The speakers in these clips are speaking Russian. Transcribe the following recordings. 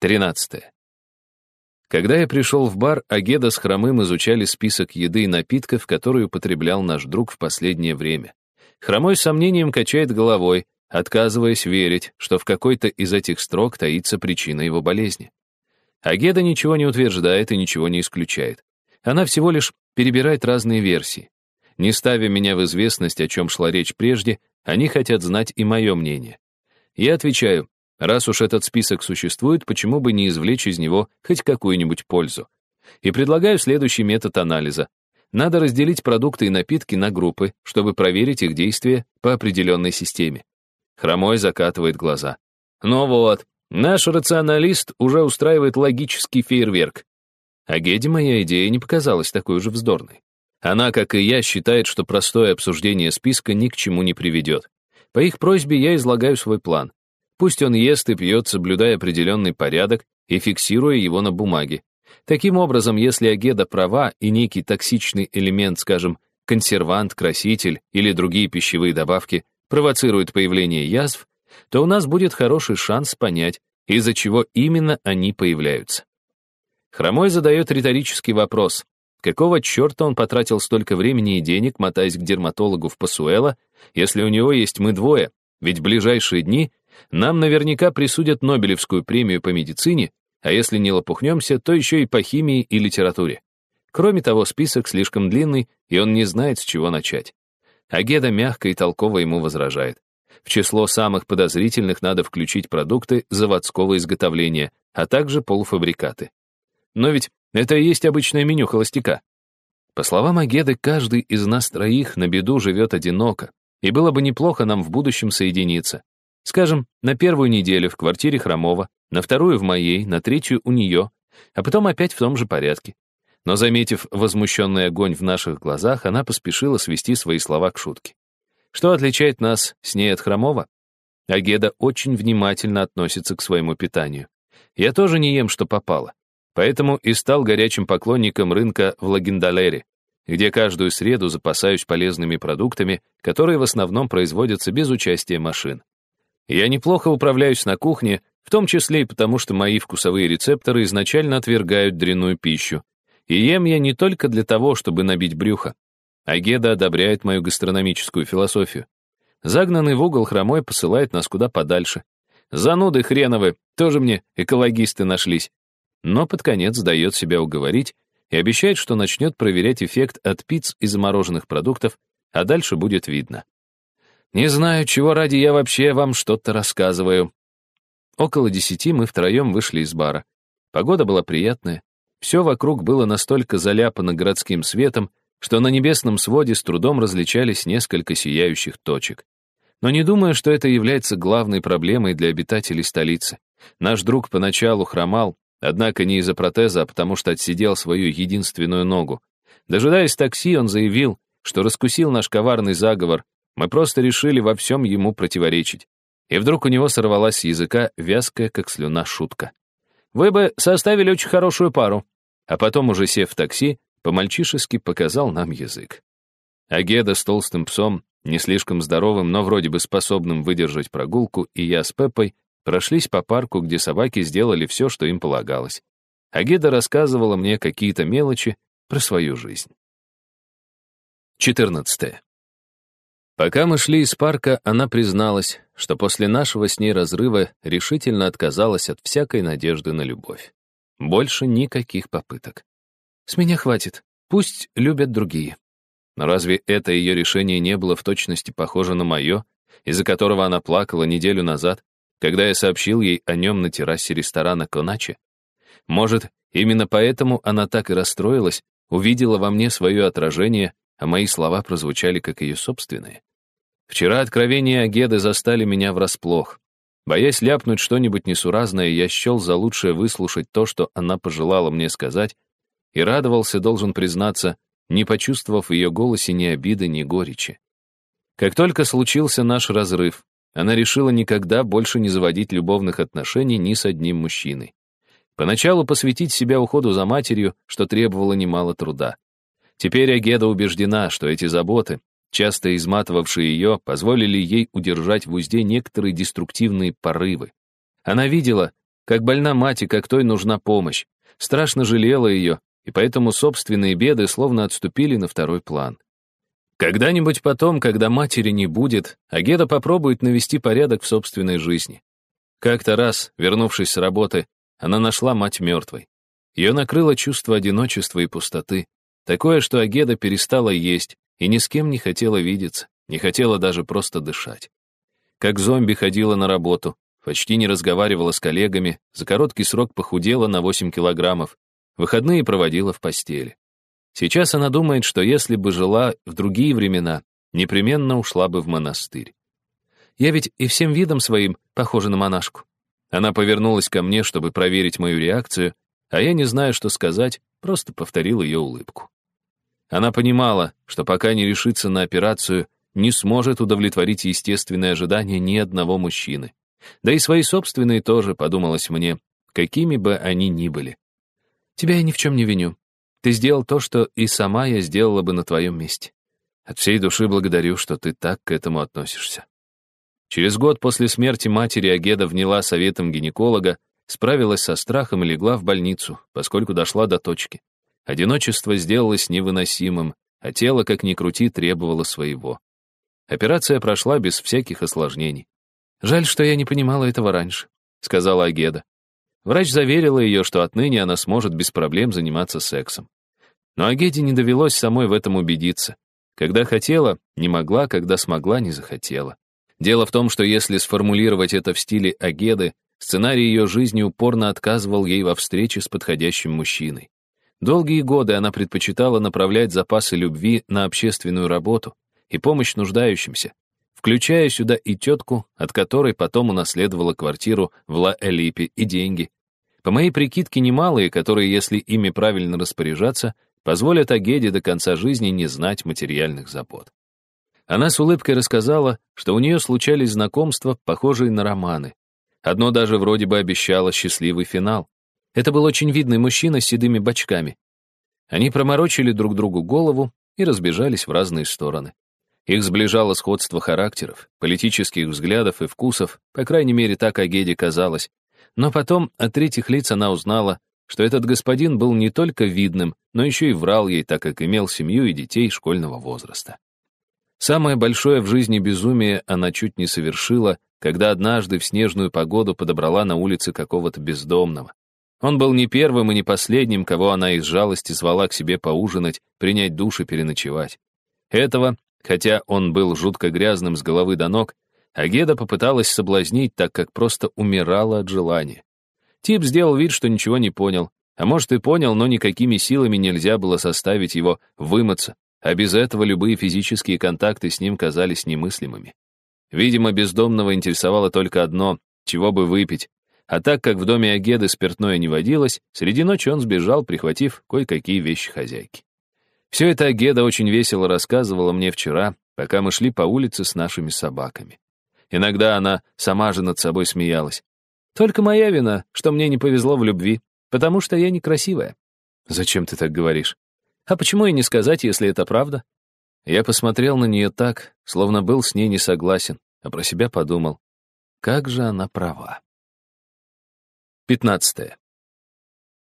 13. Когда я пришел в бар, Агеда с Хромым изучали список еды и напитков, которые употреблял наш друг в последнее время. Хромой с сомнением качает головой, отказываясь верить, что в какой-то из этих строк таится причина его болезни. Агеда ничего не утверждает и ничего не исключает. Она всего лишь перебирает разные версии. Не ставя меня в известность, о чем шла речь прежде, они хотят знать и мое мнение. Я отвечаю, Раз уж этот список существует, почему бы не извлечь из него хоть какую-нибудь пользу? И предлагаю следующий метод анализа. Надо разделить продукты и напитки на группы, чтобы проверить их действие по определенной системе. Хромой закатывает глаза. Ну вот, наш рационалист уже устраивает логический фейерверк. А Геде моя идея не показалась такой уж вздорной. Она, как и я, считает, что простое обсуждение списка ни к чему не приведет. По их просьбе я излагаю свой план. Пусть он ест и пьет, соблюдая определенный порядок и фиксируя его на бумаге. Таким образом, если агеда права и некий токсичный элемент, скажем, консервант, краситель или другие пищевые добавки провоцируют появление язв, то у нас будет хороший шанс понять, из-за чего именно они появляются. Хромой задает риторический вопрос. Какого черта он потратил столько времени и денег, мотаясь к дерматологу в Пасуэла, если у него есть мы двое, ведь в ближайшие дни нам наверняка присудят Нобелевскую премию по медицине, а если не лопухнемся, то еще и по химии и литературе. Кроме того, список слишком длинный, и он не знает, с чего начать. Агеда мягко и толково ему возражает. В число самых подозрительных надо включить продукты заводского изготовления, а также полуфабрикаты. Но ведь это и есть обычное меню холостяка. По словам Агеды, каждый из нас троих на беду живет одиноко, и было бы неплохо нам в будущем соединиться. Скажем, на первую неделю в квартире Хромова, на вторую в моей, на третью у нее, а потом опять в том же порядке. Но, заметив возмущенный огонь в наших глазах, она поспешила свести свои слова к шутке. Что отличает нас с ней от Хромова? Агеда очень внимательно относится к своему питанию. Я тоже не ем, что попало. Поэтому и стал горячим поклонником рынка в Лагендалере, где каждую среду запасаюсь полезными продуктами, которые в основном производятся без участия машин. Я неплохо управляюсь на кухне, в том числе и потому, что мои вкусовые рецепторы изначально отвергают дрянную пищу. И ем я не только для того, чтобы набить брюхо. Агеда одобряет мою гастрономическую философию. Загнанный в угол хромой посылает нас куда подальше. Зануды хреновы, тоже мне экологисты нашлись. Но под конец дает себя уговорить и обещает, что начнет проверять эффект от пиц и замороженных продуктов, а дальше будет видно. Не знаю, чего ради я вообще вам что-то рассказываю. Около десяти мы втроем вышли из бара. Погода была приятная. Все вокруг было настолько заляпано городским светом, что на небесном своде с трудом различались несколько сияющих точек. Но не думаю, что это является главной проблемой для обитателей столицы. Наш друг поначалу хромал, однако не из-за протеза, а потому что отсидел свою единственную ногу. Дожидаясь такси, он заявил, что раскусил наш коварный заговор мы просто решили во всем ему противоречить. И вдруг у него сорвалась с языка вязкая, как слюна, шутка. «Вы бы составили очень хорошую пару». А потом, уже сев в такси, по-мальчишески показал нам язык. Агеда с толстым псом, не слишком здоровым, но вроде бы способным выдержать прогулку, и я с Пеппой прошлись по парку, где собаки сделали все, что им полагалось. Агеда рассказывала мне какие-то мелочи про свою жизнь. 14. Пока мы шли из парка, она призналась, что после нашего с ней разрыва решительно отказалась от всякой надежды на любовь. Больше никаких попыток. С меня хватит, пусть любят другие. Но разве это ее решение не было в точности похоже на мое, из-за которого она плакала неделю назад, когда я сообщил ей о нем на террасе ресторана Коначи? Может, именно поэтому она так и расстроилась, увидела во мне свое отражение, а мои слова прозвучали как ее собственные? Вчера откровения Агеды застали меня врасплох. Боясь ляпнуть что-нибудь несуразное, я счел за лучшее выслушать то, что она пожелала мне сказать, и радовался, должен признаться, не почувствовав в ее голосе ни обиды, ни горечи. Как только случился наш разрыв, она решила никогда больше не заводить любовных отношений ни с одним мужчиной. Поначалу посвятить себя уходу за матерью, что требовало немало труда. Теперь Агеда убеждена, что эти заботы, часто изматывавшие ее, позволили ей удержать в узде некоторые деструктивные порывы. Она видела, как больна мать и как той нужна помощь. Страшно жалела ее, и поэтому собственные беды словно отступили на второй план. Когда-нибудь потом, когда матери не будет, Агеда попробует навести порядок в собственной жизни. Как-то раз, вернувшись с работы, она нашла мать мертвой. Ее накрыло чувство одиночества и пустоты. Такое, что Агеда перестала есть и ни с кем не хотела видеться, не хотела даже просто дышать. Как зомби ходила на работу, почти не разговаривала с коллегами, за короткий срок похудела на 8 килограммов, выходные проводила в постели. Сейчас она думает, что если бы жила в другие времена, непременно ушла бы в монастырь. Я ведь и всем видом своим похожа на монашку. Она повернулась ко мне, чтобы проверить мою реакцию, а я не знаю, что сказать, просто повторил ее улыбку. Она понимала, что пока не решится на операцию, не сможет удовлетворить естественные ожидания ни одного мужчины. Да и свои собственные тоже, подумалось мне, какими бы они ни были. Тебя я ни в чем не виню. Ты сделал то, что и сама я сделала бы на твоем месте. От всей души благодарю, что ты так к этому относишься. Через год после смерти матери Агеда вняла советом гинеколога, справилась со страхом и легла в больницу, поскольку дошла до точки. Одиночество сделалось невыносимым, а тело, как ни крути, требовало своего. Операция прошла без всяких осложнений. «Жаль, что я не понимала этого раньше», — сказала Агеда. Врач заверила ее, что отныне она сможет без проблем заниматься сексом. Но Агеде не довелось самой в этом убедиться. Когда хотела, не могла, когда смогла, не захотела. Дело в том, что если сформулировать это в стиле Агеды, сценарий ее жизни упорно отказывал ей во встрече с подходящим мужчиной. Долгие годы она предпочитала направлять запасы любви на общественную работу и помощь нуждающимся, включая сюда и тетку, от которой потом унаследовала квартиру в Ла-Элипе и деньги. По моей прикидке, немалые, которые, если ими правильно распоряжаться, позволят Агеде до конца жизни не знать материальных забот. Она с улыбкой рассказала, что у нее случались знакомства, похожие на романы. Одно даже вроде бы обещало счастливый финал. Это был очень видный мужчина с седыми бочками. Они проморочили друг другу голову и разбежались в разные стороны. Их сближало сходство характеров, политических взглядов и вкусов, по крайней мере, так Агеде казалось. Но потом от третьих лиц она узнала, что этот господин был не только видным, но еще и врал ей, так как имел семью и детей школьного возраста. Самое большое в жизни безумие она чуть не совершила, когда однажды в снежную погоду подобрала на улице какого-то бездомного. Он был не первым и не последним, кого она из жалости звала к себе поужинать, принять душ и переночевать. Этого, хотя он был жутко грязным с головы до ног, Агеда попыталась соблазнить, так как просто умирала от желания. Тип сделал вид, что ничего не понял, а может и понял, но никакими силами нельзя было составить его вымыться, а без этого любые физические контакты с ним казались немыслимыми. Видимо, бездомного интересовало только одно — чего бы выпить. А так как в доме Агеды спиртное не водилось, среди ночи он сбежал, прихватив кое-какие вещи хозяйки. Все это Агеда очень весело рассказывала мне вчера, пока мы шли по улице с нашими собаками. Иногда она сама же над собой смеялась. «Только моя вина, что мне не повезло в любви, потому что я некрасивая». «Зачем ты так говоришь?» А почему и не сказать, если это правда? Я посмотрел на нее так, словно был с ней не согласен, а про себя подумал, как же она права. 15.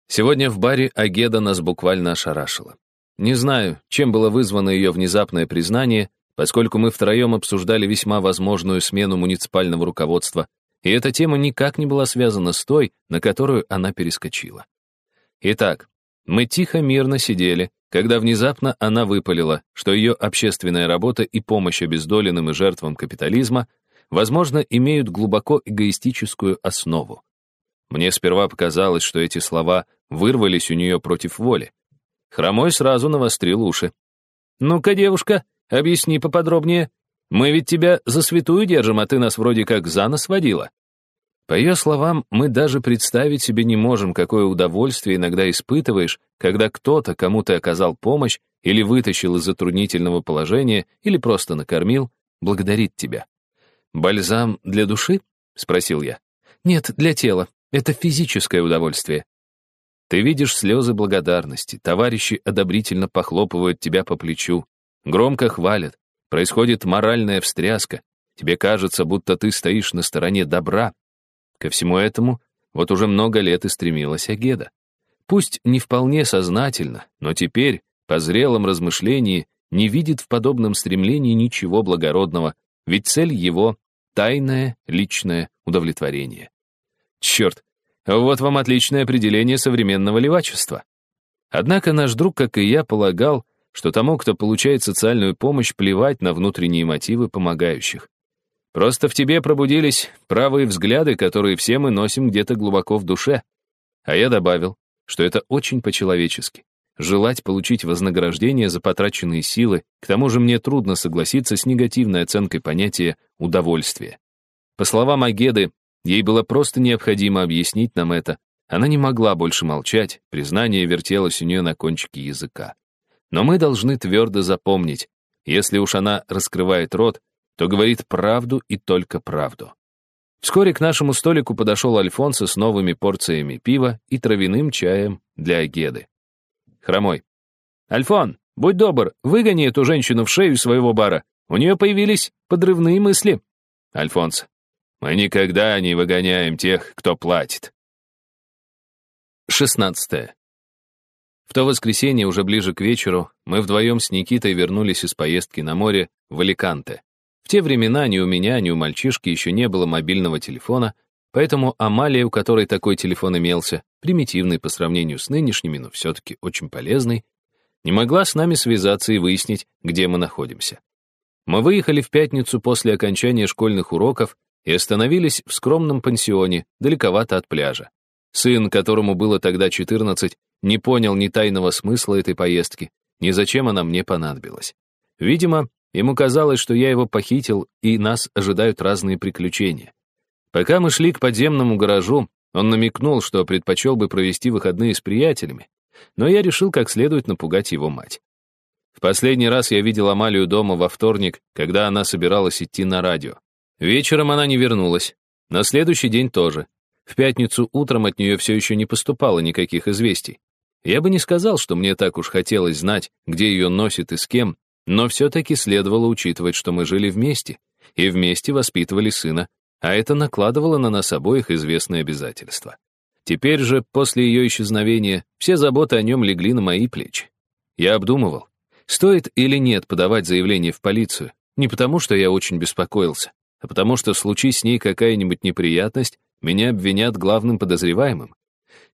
Сегодня в баре Агеда нас буквально ошарашила. Не знаю, чем было вызвано ее внезапное признание, поскольку мы втроем обсуждали весьма возможную смену муниципального руководства, и эта тема никак не была связана с той, на которую она перескочила. Итак, мы тихо, мирно сидели, когда внезапно она выпалила, что ее общественная работа и помощь обездоленным и жертвам капитализма, возможно, имеют глубоко эгоистическую основу. Мне сперва показалось, что эти слова вырвались у нее против воли. Хромой сразу навострил уши. «Ну-ка, девушка, объясни поподробнее. Мы ведь тебя за святую держим, а ты нас вроде как за нос водила». По ее словам, мы даже представить себе не можем, какое удовольствие иногда испытываешь, когда кто-то, кому ты оказал помощь или вытащил из затруднительного положения, или просто накормил, благодарит тебя. «Бальзам для души?» — спросил я. «Нет, для тела. Это физическое удовольствие». Ты видишь слезы благодарности, товарищи одобрительно похлопывают тебя по плечу, громко хвалят, происходит моральная встряска, тебе кажется, будто ты стоишь на стороне добра, Ко всему этому вот уже много лет и стремилась Агеда. Пусть не вполне сознательно, но теперь, по зрелом размышлении, не видит в подобном стремлении ничего благородного, ведь цель его — тайное личное удовлетворение. Черт, вот вам отличное определение современного левачества. Однако наш друг, как и я, полагал, что тому, кто получает социальную помощь, плевать на внутренние мотивы помогающих. Просто в тебе пробудились правые взгляды, которые все мы носим где-то глубоко в душе. А я добавил, что это очень по-человечески. Желать получить вознаграждение за потраченные силы, к тому же мне трудно согласиться с негативной оценкой понятия «удовольствие». По словам Агеды, ей было просто необходимо объяснить нам это. Она не могла больше молчать, признание вертелось у нее на кончике языка. Но мы должны твердо запомнить, если уж она раскрывает рот, то говорит правду и только правду. Вскоре к нашему столику подошел Альфонсо с новыми порциями пива и травяным чаем для Агеды. Хромой. «Альфон, будь добр, выгони эту женщину в шею своего бара. У нее появились подрывные мысли». Альфонс. «Мы никогда не выгоняем тех, кто платит». 16. В то воскресенье, уже ближе к вечеру, мы вдвоем с Никитой вернулись из поездки на море в Аликанте. В те времена ни у меня, ни у мальчишки еще не было мобильного телефона, поэтому Амалия, у которой такой телефон имелся, примитивный по сравнению с нынешними, но все-таки очень полезный, не могла с нами связаться и выяснить, где мы находимся. Мы выехали в пятницу после окончания школьных уроков и остановились в скромном пансионе, далековато от пляжа. Сын, которому было тогда 14, не понял ни тайного смысла этой поездки, ни зачем она мне понадобилась. Видимо, Ему казалось, что я его похитил, и нас ожидают разные приключения. Пока мы шли к подземному гаражу, он намекнул, что предпочел бы провести выходные с приятелями, но я решил как следует напугать его мать. В последний раз я видел Амалию дома во вторник, когда она собиралась идти на радио. Вечером она не вернулась. На следующий день тоже. В пятницу утром от нее все еще не поступало никаких известий. Я бы не сказал, что мне так уж хотелось знать, где ее носит и с кем, но все-таки следовало учитывать, что мы жили вместе, и вместе воспитывали сына, а это накладывало на нас обоих известные обязательства. Теперь же, после ее исчезновения, все заботы о нем легли на мои плечи. Я обдумывал, стоит или нет подавать заявление в полицию, не потому что я очень беспокоился, а потому что, случись с ней какая-нибудь неприятность, меня обвинят главным подозреваемым.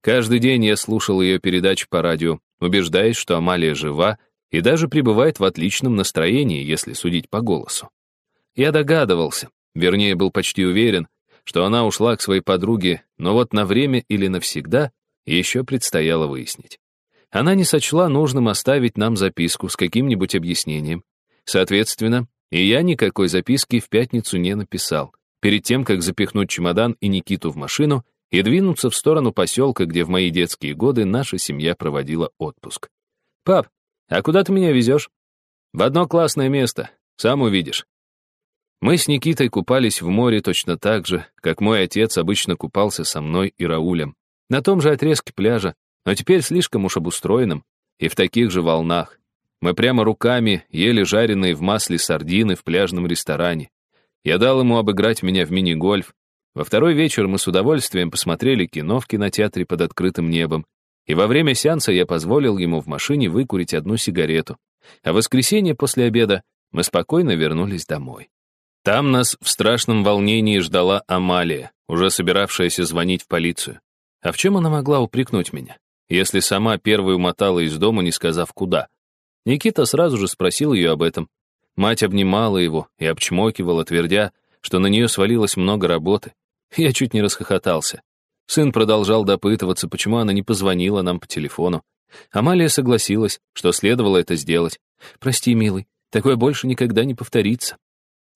Каждый день я слушал ее передачи по радио, убеждаясь, что Амалия жива, и даже пребывает в отличном настроении, если судить по голосу. Я догадывался, вернее, был почти уверен, что она ушла к своей подруге, но вот на время или навсегда еще предстояло выяснить. Она не сочла нужным оставить нам записку с каким-нибудь объяснением. Соответственно, и я никакой записки в пятницу не написал, перед тем, как запихнуть чемодан и Никиту в машину и двинуться в сторону поселка, где в мои детские годы наша семья проводила отпуск. «Пап, «А куда ты меня везешь?» «В одно классное место, сам увидишь». Мы с Никитой купались в море точно так же, как мой отец обычно купался со мной и Раулем. На том же отрезке пляжа, но теперь слишком уж обустроенном, и в таких же волнах. Мы прямо руками ели жареные в масле сардины в пляжном ресторане. Я дал ему обыграть меня в мини-гольф. Во второй вечер мы с удовольствием посмотрели кино в кинотеатре под открытым небом, и во время сеанса я позволил ему в машине выкурить одну сигарету. А в воскресенье после обеда мы спокойно вернулись домой. Там нас в страшном волнении ждала Амалия, уже собиравшаяся звонить в полицию. А в чем она могла упрекнуть меня, если сама первой умотала из дома, не сказав куда? Никита сразу же спросил ее об этом. Мать обнимала его и обчмокивала, твердя, что на нее свалилось много работы. Я чуть не расхохотался. Сын продолжал допытываться, почему она не позвонила нам по телефону. Амалия согласилась, что следовало это сделать. «Прости, милый, такое больше никогда не повторится».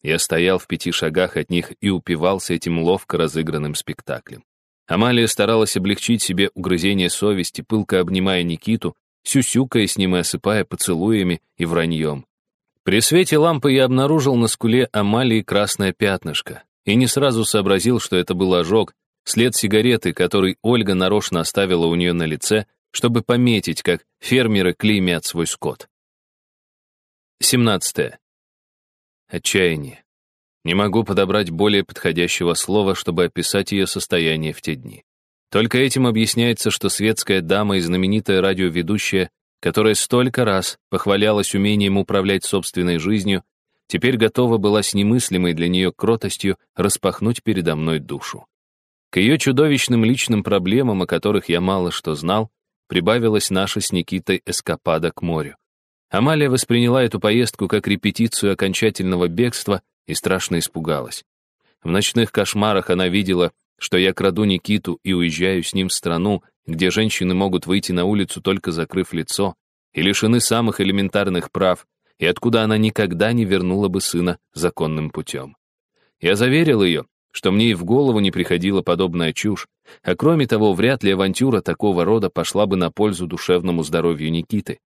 Я стоял в пяти шагах от них и упивался этим ловко разыгранным спектаклем. Амалия старалась облегчить себе угрызение совести, пылко обнимая Никиту, сюсюкая с ним и осыпая поцелуями и враньем. При свете лампы я обнаружил на скуле Амалии красное пятнышко и не сразу сообразил, что это был ожог, След сигареты, который Ольга нарочно оставила у нее на лице, чтобы пометить, как фермеры клеймят свой скот. 17. Отчаяние. Не могу подобрать более подходящего слова, чтобы описать ее состояние в те дни. Только этим объясняется, что светская дама и знаменитая радиоведущая, которая столько раз похвалялась умением управлять собственной жизнью, теперь готова была с немыслимой для нее кротостью распахнуть передо мной душу. К ее чудовищным личным проблемам, о которых я мало что знал, прибавилась наша с Никитой эскапада к морю. Амалия восприняла эту поездку как репетицию окончательного бегства и страшно испугалась. В ночных кошмарах она видела, что я краду Никиту и уезжаю с ним в страну, где женщины могут выйти на улицу только закрыв лицо, и лишены самых элементарных прав, и откуда она никогда не вернула бы сына законным путем. Я заверил ее, что мне и в голову не приходила подобная чушь, а кроме того, вряд ли авантюра такого рода пошла бы на пользу душевному здоровью Никиты.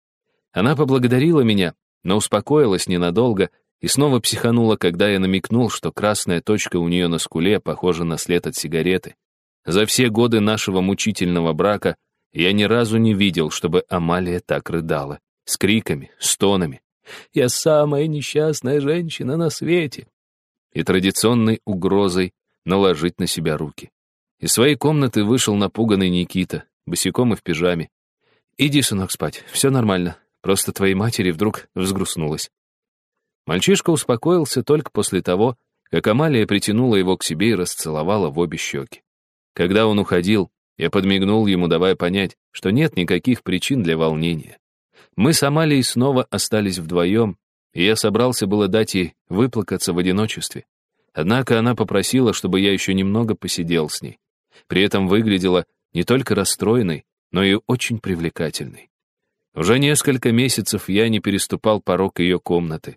Она поблагодарила меня, но успокоилась ненадолго и снова психанула, когда я намекнул, что красная точка у нее на скуле похожа на след от сигареты. За все годы нашего мучительного брака я ни разу не видел, чтобы Амалия так рыдала, с криками, стонами. «Я самая несчастная женщина на свете!» и традиционной угрозой наложить на себя руки. Из своей комнаты вышел напуганный Никита, босиком и в пижаме. «Иди, сынок, спать, все нормально, просто твоей матери вдруг взгрустнулась». Мальчишка успокоился только после того, как Амалия притянула его к себе и расцеловала в обе щеки. Когда он уходил, я подмигнул ему, давая понять, что нет никаких причин для волнения. Мы с Амалией снова остались вдвоем, и я собрался было дать ей выплакаться в одиночестве. Однако она попросила, чтобы я еще немного посидел с ней. При этом выглядела не только расстроенной, но и очень привлекательной. Уже несколько месяцев я не переступал порог ее комнаты.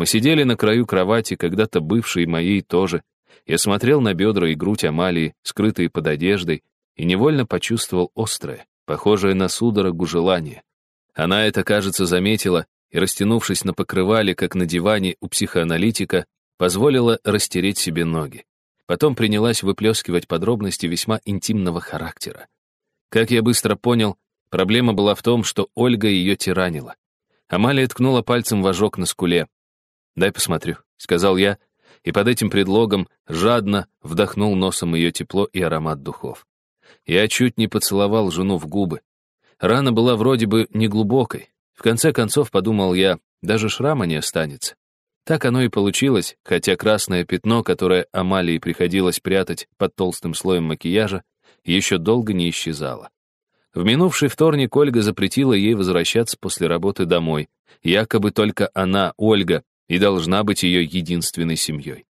Мы сидели на краю кровати, когда-то бывшей моей тоже. Я смотрел на бедра и грудь Амалии, скрытые под одеждой, и невольно почувствовал острое, похожее на судорогу желание. Она это, кажется, заметила и, растянувшись на покрывале, как на диване у психоаналитика, позволила растереть себе ноги. Потом принялась выплескивать подробности весьма интимного характера. Как я быстро понял, проблема была в том, что Ольга ее тиранила. Амалия ткнула пальцем в ожог на скуле. «Дай посмотрю», — сказал я, и под этим предлогом жадно вдохнул носом ее тепло и аромат духов. Я чуть не поцеловал жену в губы. Рана была вроде бы неглубокой. В конце концов, подумал я, даже шрама не останется. Так оно и получилось, хотя красное пятно, которое Амалии приходилось прятать под толстым слоем макияжа, еще долго не исчезало. В минувший вторник Ольга запретила ей возвращаться после работы домой. Якобы только она, Ольга, и должна быть ее единственной семьей.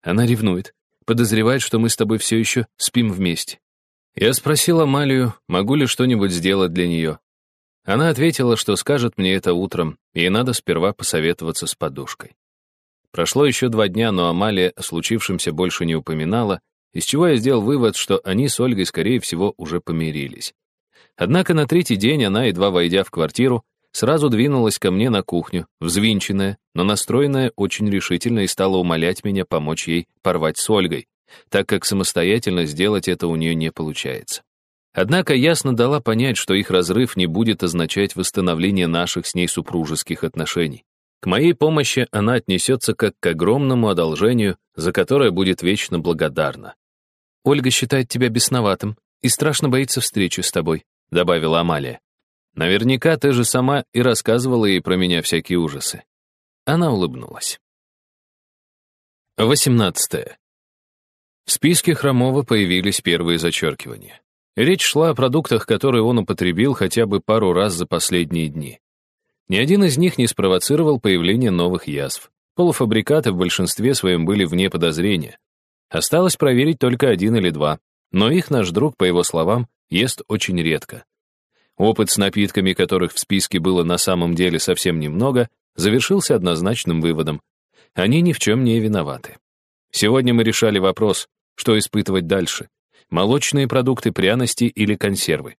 Она ревнует, подозревает, что мы с тобой все еще спим вместе. Я спросил Амалию, могу ли что-нибудь сделать для нее. Она ответила, что скажет мне это утром, и надо сперва посоветоваться с подушкой. Прошло еще два дня, но Амалия о случившемся больше не упоминала, из чего я сделал вывод, что они с Ольгой, скорее всего, уже помирились. Однако на третий день она, едва войдя в квартиру, сразу двинулась ко мне на кухню, взвинченная, но настроенная очень решительно и стала умолять меня помочь ей порвать с Ольгой, так как самостоятельно сделать это у нее не получается. Однако ясно дала понять, что их разрыв не будет означать восстановление наших с ней супружеских отношений. К моей помощи она отнесется как к огромному одолжению, за которое будет вечно благодарна. «Ольга считает тебя бесноватым и страшно боится встречи с тобой», — добавила Амалия. «Наверняка ты же сама и рассказывала ей про меня всякие ужасы». Она улыбнулась. 18. В списке Хромова появились первые зачеркивания. Речь шла о продуктах, которые он употребил хотя бы пару раз за последние дни. Ни один из них не спровоцировал появление новых язв. Полуфабрикаты в большинстве своем были вне подозрения. Осталось проверить только один или два, но их наш друг, по его словам, ест очень редко. Опыт с напитками, которых в списке было на самом деле совсем немного, завершился однозначным выводом. Они ни в чем не виноваты. Сегодня мы решали вопрос, что испытывать дальше. Молочные продукты, пряности или консервы.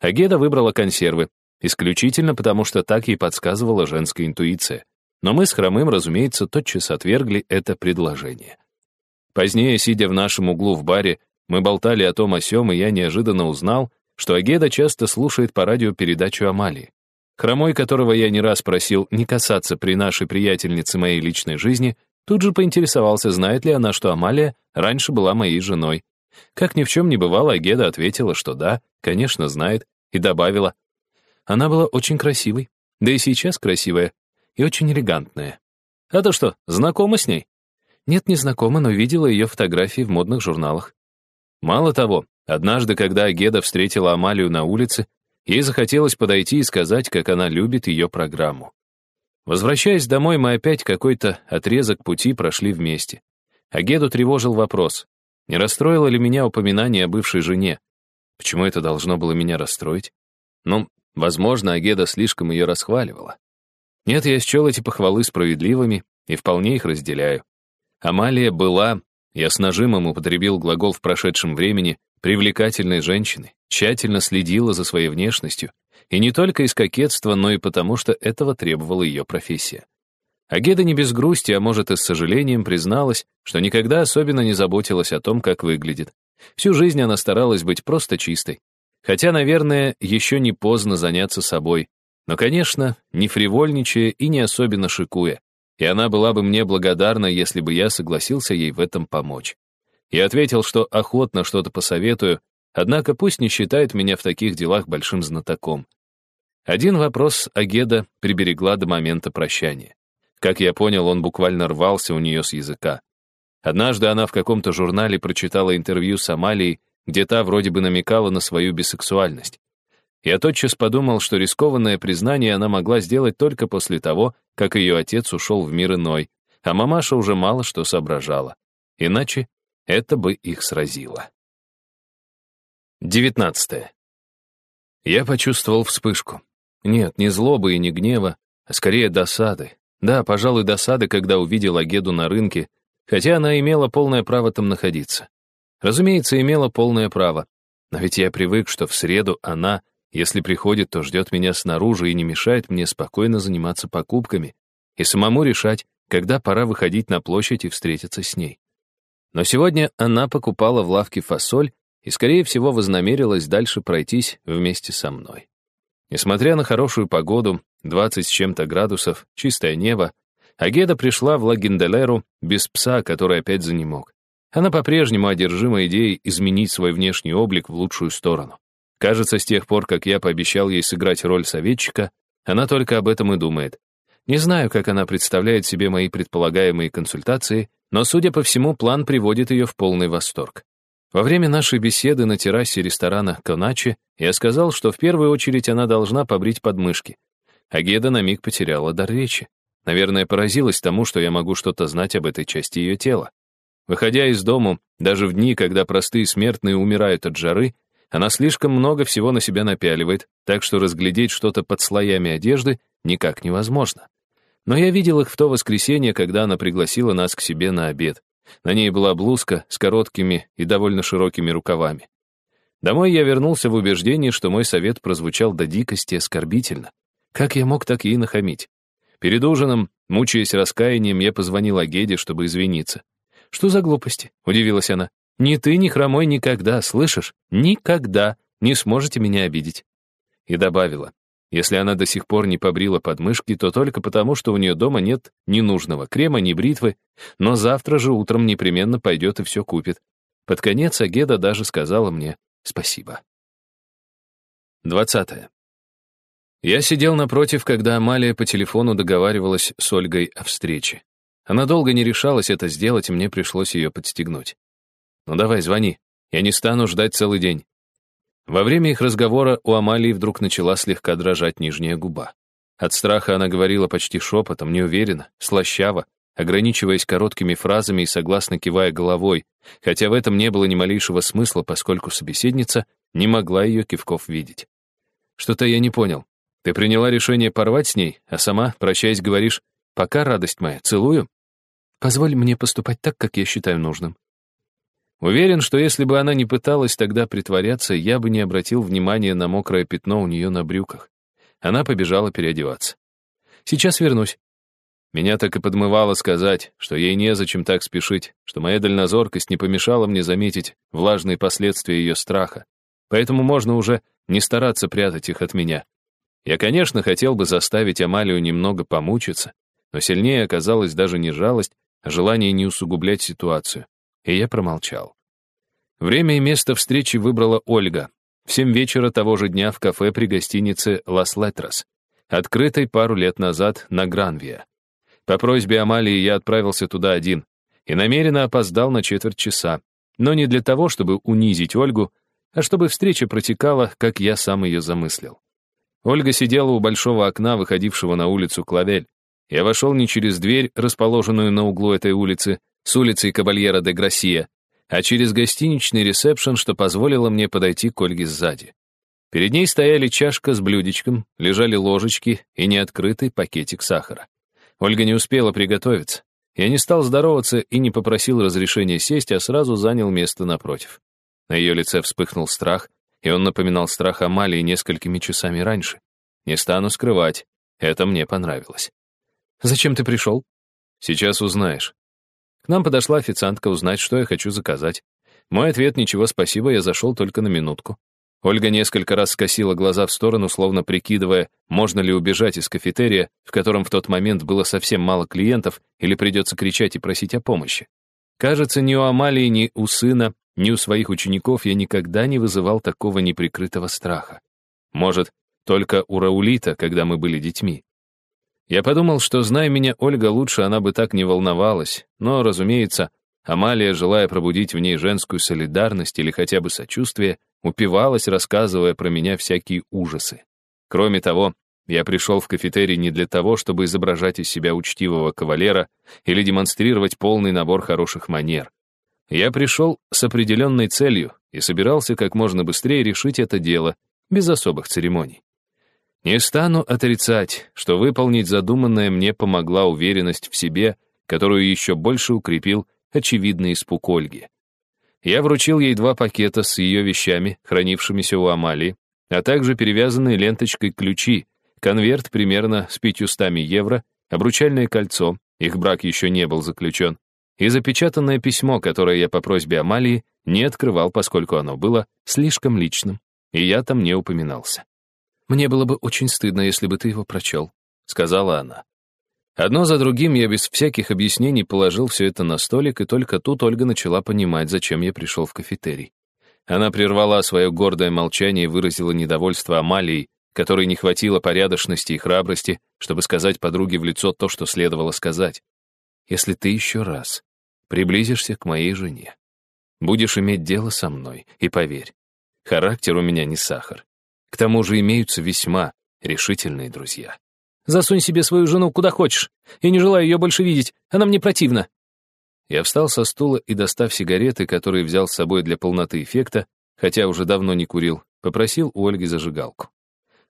Агеда выбрала консервы, Исключительно потому, что так ей подсказывала женская интуиция. Но мы с Хромым, разумеется, тотчас отвергли это предложение. Позднее, сидя в нашем углу в баре, мы болтали о том о сём, и я неожиданно узнал, что Агеда часто слушает по радио передачу Амалии. Хромой, которого я не раз просил не касаться при нашей приятельнице моей личной жизни, тут же поинтересовался, знает ли она, что Амалия раньше была моей женой, Как ни в чем не бывало, Агеда ответила, что да, конечно, знает, и добавила. Она была очень красивой, да и сейчас красивая, и очень элегантная. А то что, знакома с ней? Нет, не знакома, но видела ее фотографии в модных журналах. Мало того, однажды, когда Агеда встретила Амалию на улице, ей захотелось подойти и сказать, как она любит ее программу. Возвращаясь домой, мы опять какой-то отрезок пути прошли вместе. Агеду тревожил вопрос, не расстроило ли меня упоминание о бывшей жене? Почему это должно было меня расстроить? Ну, возможно, Агеда слишком ее расхваливала. Нет, я счел эти похвалы справедливыми и вполне их разделяю. Амалия была, я с нажимом употребил глагол в прошедшем времени, привлекательной женщиной, тщательно следила за своей внешностью, и не только из кокетства, но и потому, что этого требовала ее профессия. Агеда не без грусти, а может и с сожалением призналась, что никогда особенно не заботилась о том, как выглядит. Всю жизнь она старалась быть просто чистой. Хотя, наверное, еще не поздно заняться собой. Но, конечно, не фривольничая и не особенно шикуя. И она была бы мне благодарна, если бы я согласился ей в этом помочь. Я ответил, что охотно что-то посоветую, однако пусть не считает меня в таких делах большим знатоком. Один вопрос Агеда приберегла до момента прощания. Как я понял, он буквально рвался у нее с языка. Однажды она в каком-то журнале прочитала интервью с Амалией, где та вроде бы намекала на свою бисексуальность. Я тотчас подумал, что рискованное признание она могла сделать только после того, как ее отец ушел в мир иной, а мамаша уже мало что соображала. Иначе это бы их сразило. 19. Я почувствовал вспышку. Нет, не злобы и не гнева, а скорее досады. Да, пожалуй, досады, когда увидел Агеду на рынке, хотя она имела полное право там находиться. Разумеется, имела полное право. Но ведь я привык, что в среду она, если приходит, то ждет меня снаружи и не мешает мне спокойно заниматься покупками и самому решать, когда пора выходить на площадь и встретиться с ней. Но сегодня она покупала в лавке фасоль и, скорее всего, вознамерилась дальше пройтись вместе со мной. Несмотря на хорошую погоду, 20 с чем-то градусов, чистое небо, Агеда пришла в Лагенделеру без пса, который опять занемог. Она по-прежнему одержима идеей изменить свой внешний облик в лучшую сторону. Кажется, с тех пор, как я пообещал ей сыграть роль советчика, она только об этом и думает. Не знаю, как она представляет себе мои предполагаемые консультации, но, судя по всему, план приводит ее в полный восторг. Во время нашей беседы на террасе ресторана «Коначи» я сказал, что в первую очередь она должна побрить подмышки. А Геда на миг потеряла дар речи. Наверное, поразилась тому, что я могу что-то знать об этой части ее тела. Выходя из дому, даже в дни, когда простые смертные умирают от жары, она слишком много всего на себя напяливает, так что разглядеть что-то под слоями одежды никак невозможно. Но я видел их в то воскресенье, когда она пригласила нас к себе на обед. На ней была блузка с короткими и довольно широкими рукавами. Домой я вернулся в убеждении, что мой совет прозвучал до дикости оскорбительно. Как я мог так ей нахамить? Перед ужином, мучаясь раскаянием, я позвонил Агеде, чтобы извиниться. «Что за глупости?» — удивилась она. «Ни ты, ни хромой никогда, слышишь? Никогда не сможете меня обидеть». И добавила. Если она до сих пор не побрила подмышки, то только потому, что у нее дома нет ни нужного крема, ни бритвы, но завтра же утром непременно пойдет и все купит. Под конец Агеда даже сказала мне спасибо. 20. Я сидел напротив, когда Амалия по телефону договаривалась с Ольгой о встрече. Она долго не решалась это сделать, и мне пришлось ее подстегнуть. «Ну давай, звони. Я не стану ждать целый день. Во время их разговора у Амалии вдруг начала слегка дрожать нижняя губа. От страха она говорила почти шепотом, неуверенно, слащаво, ограничиваясь короткими фразами и согласно кивая головой, хотя в этом не было ни малейшего смысла, поскольку собеседница не могла ее кивков видеть. «Что-то я не понял. Ты приняла решение порвать с ней, а сама, прощаясь, говоришь, «Пока, радость моя, целую». Позволь мне поступать так, как я считаю нужным. Уверен, что если бы она не пыталась тогда притворяться, я бы не обратил внимания на мокрое пятно у нее на брюках. Она побежала переодеваться. «Сейчас вернусь». Меня так и подмывало сказать, что ей незачем так спешить, что моя дальнозоркость не помешала мне заметить влажные последствия ее страха. Поэтому можно уже не стараться прятать их от меня. Я, конечно, хотел бы заставить Амалию немного помучиться, но сильнее оказалась даже не жалость, а желание не усугублять ситуацию и я промолчал. Время и место встречи выбрала Ольга. В семь вечера того же дня в кафе при гостинице «Лас Летрос», открытой пару лет назад на Гранвия. По просьбе Амалии я отправился туда один и намеренно опоздал на четверть часа, но не для того, чтобы унизить Ольгу, а чтобы встреча протекала, как я сам ее замыслил. Ольга сидела у большого окна, выходившего на улицу Клавель. Я вошел не через дверь, расположенную на углу этой улицы, с улицей Кабальера де Грасия, а через гостиничный ресепшн, что позволило мне подойти к Ольге сзади. Перед ней стояли чашка с блюдечком, лежали ложечки и неоткрытый пакетик сахара. Ольга не успела приготовиться. Я не стал здороваться и не попросил разрешения сесть, а сразу занял место напротив. На ее лице вспыхнул страх, и он напоминал страх Амалии несколькими часами раньше. Не стану скрывать, это мне понравилось. «Зачем ты пришел?» «Сейчас узнаешь». Нам подошла официантка узнать, что я хочу заказать. Мой ответ «Ничего, спасибо, я зашел только на минутку». Ольга несколько раз скосила глаза в сторону, словно прикидывая, можно ли убежать из кафетерия, в котором в тот момент было совсем мало клиентов, или придется кричать и просить о помощи. Кажется, ни у Амалии, ни у сына ни у своих учеников я никогда не вызывал такого неприкрытого страха. Может, только у Раулита, когда мы были детьми. Я подумал, что, зная меня Ольга лучше, она бы так не волновалась, но, разумеется, Амалия, желая пробудить в ней женскую солидарность или хотя бы сочувствие, упивалась, рассказывая про меня всякие ужасы. Кроме того, я пришел в кафетерий не для того, чтобы изображать из себя учтивого кавалера или демонстрировать полный набор хороших манер. Я пришел с определенной целью и собирался как можно быстрее решить это дело, без особых церемоний. Не стану отрицать, что выполнить задуманное мне помогла уверенность в себе, которую еще больше укрепил очевидный испуг Ольги. Я вручил ей два пакета с ее вещами, хранившимися у Амалии, а также перевязанные ленточкой ключи, конверт примерно с 500 евро, обручальное кольцо, их брак еще не был заключен, и запечатанное письмо, которое я по просьбе Амалии не открывал, поскольку оно было слишком личным, и я там не упоминался. «Мне было бы очень стыдно, если бы ты его прочел», — сказала она. Одно за другим я без всяких объяснений положил все это на столик, и только тут Ольга начала понимать, зачем я пришел в кафетерий. Она прервала свое гордое молчание и выразила недовольство Амалией, которой не хватило порядочности и храбрости, чтобы сказать подруге в лицо то, что следовало сказать. «Если ты еще раз приблизишься к моей жене. Будешь иметь дело со мной, и поверь, характер у меня не сахар. К тому же имеются весьма решительные друзья. Засунь себе свою жену куда хочешь. Я не желаю ее больше видеть, она мне противна. Я встал со стула и, достав сигареты, которые взял с собой для полноты эффекта, хотя уже давно не курил, попросил у Ольги зажигалку.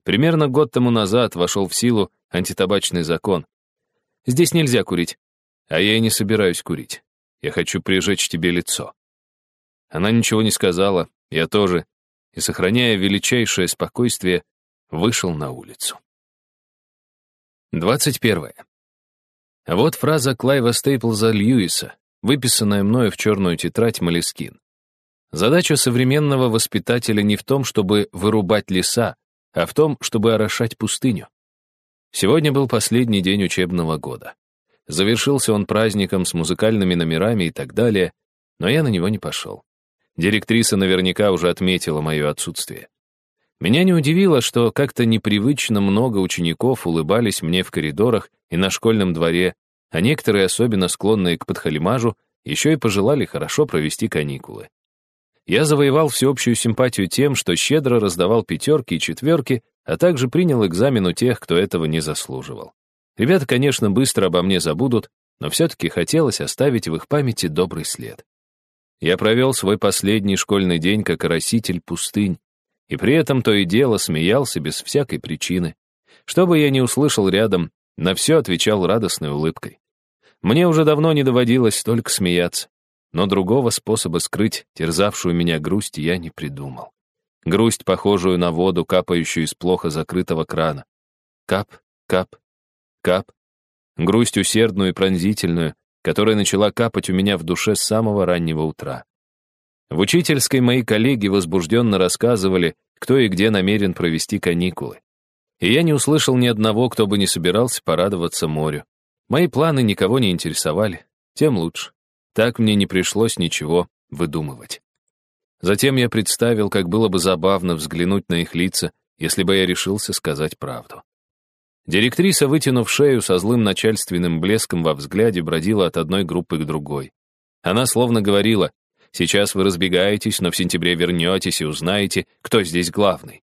Примерно год тому назад вошел в силу антитабачный закон. Здесь нельзя курить, а я и не собираюсь курить. Я хочу прижечь тебе лицо». Она ничего не сказала, я тоже, и, сохраняя величайшее спокойствие, вышел на улицу. 21. Вот фраза Клайва Стейплза Льюиса, выписанная мною в черную тетрадь Малискин. Задача современного воспитателя не в том, чтобы вырубать леса, а в том, чтобы орошать пустыню. Сегодня был последний день учебного года. Завершился он праздником с музыкальными номерами и так далее, но я на него не пошел. Директриса наверняка уже отметила мое отсутствие. Меня не удивило, что как-то непривычно много учеников улыбались мне в коридорах и на школьном дворе, а некоторые, особенно склонные к подхалимажу, еще и пожелали хорошо провести каникулы. Я завоевал всеобщую симпатию тем, что щедро раздавал пятерки и четверки, а также принял экзамен у тех, кто этого не заслуживал. Ребята, конечно, быстро обо мне забудут, но все-таки хотелось оставить в их памяти добрый след. Я провел свой последний школьный день как ороситель пустынь, и при этом то и дело смеялся без всякой причины. Что бы я ни услышал рядом, на все отвечал радостной улыбкой. Мне уже давно не доводилось только смеяться, но другого способа скрыть терзавшую меня грусть я не придумал. Грусть, похожую на воду, капающую из плохо закрытого крана. Кап, кап, Кап. Грусть усердную и пронзительную, которая начала капать у меня в душе с самого раннего утра. В учительской мои коллеги возбужденно рассказывали, кто и где намерен провести каникулы. И я не услышал ни одного, кто бы не собирался порадоваться морю. Мои планы никого не интересовали, тем лучше. Так мне не пришлось ничего выдумывать. Затем я представил, как было бы забавно взглянуть на их лица, если бы я решился сказать правду. Директриса, вытянув шею со злым начальственным блеском во взгляде, бродила от одной группы к другой. Она словно говорила, «Сейчас вы разбегаетесь, но в сентябре вернетесь и узнаете, кто здесь главный».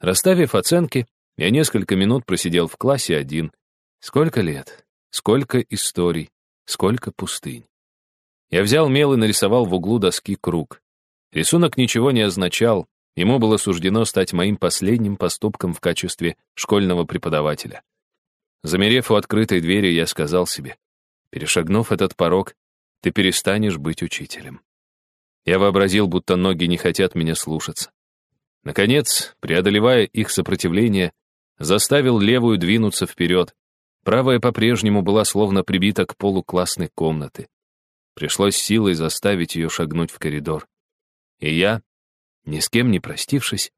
Расставив оценки, я несколько минут просидел в классе один. Сколько лет, сколько историй, сколько пустынь. Я взял мел и нарисовал в углу доски круг. Рисунок ничего не означал, ему было суждено стать моим последним поступком в качестве школьного преподавателя. Замерев у открытой двери, я сказал себе, перешагнув этот порог, ты перестанешь быть учителем. Я вообразил, будто ноги не хотят меня слушаться. Наконец, преодолевая их сопротивление, заставил левую двинуться вперед. Правая по-прежнему была словно прибита к полу классной комнаты. Пришлось силой заставить ее шагнуть в коридор. И я, ни с кем не простившись,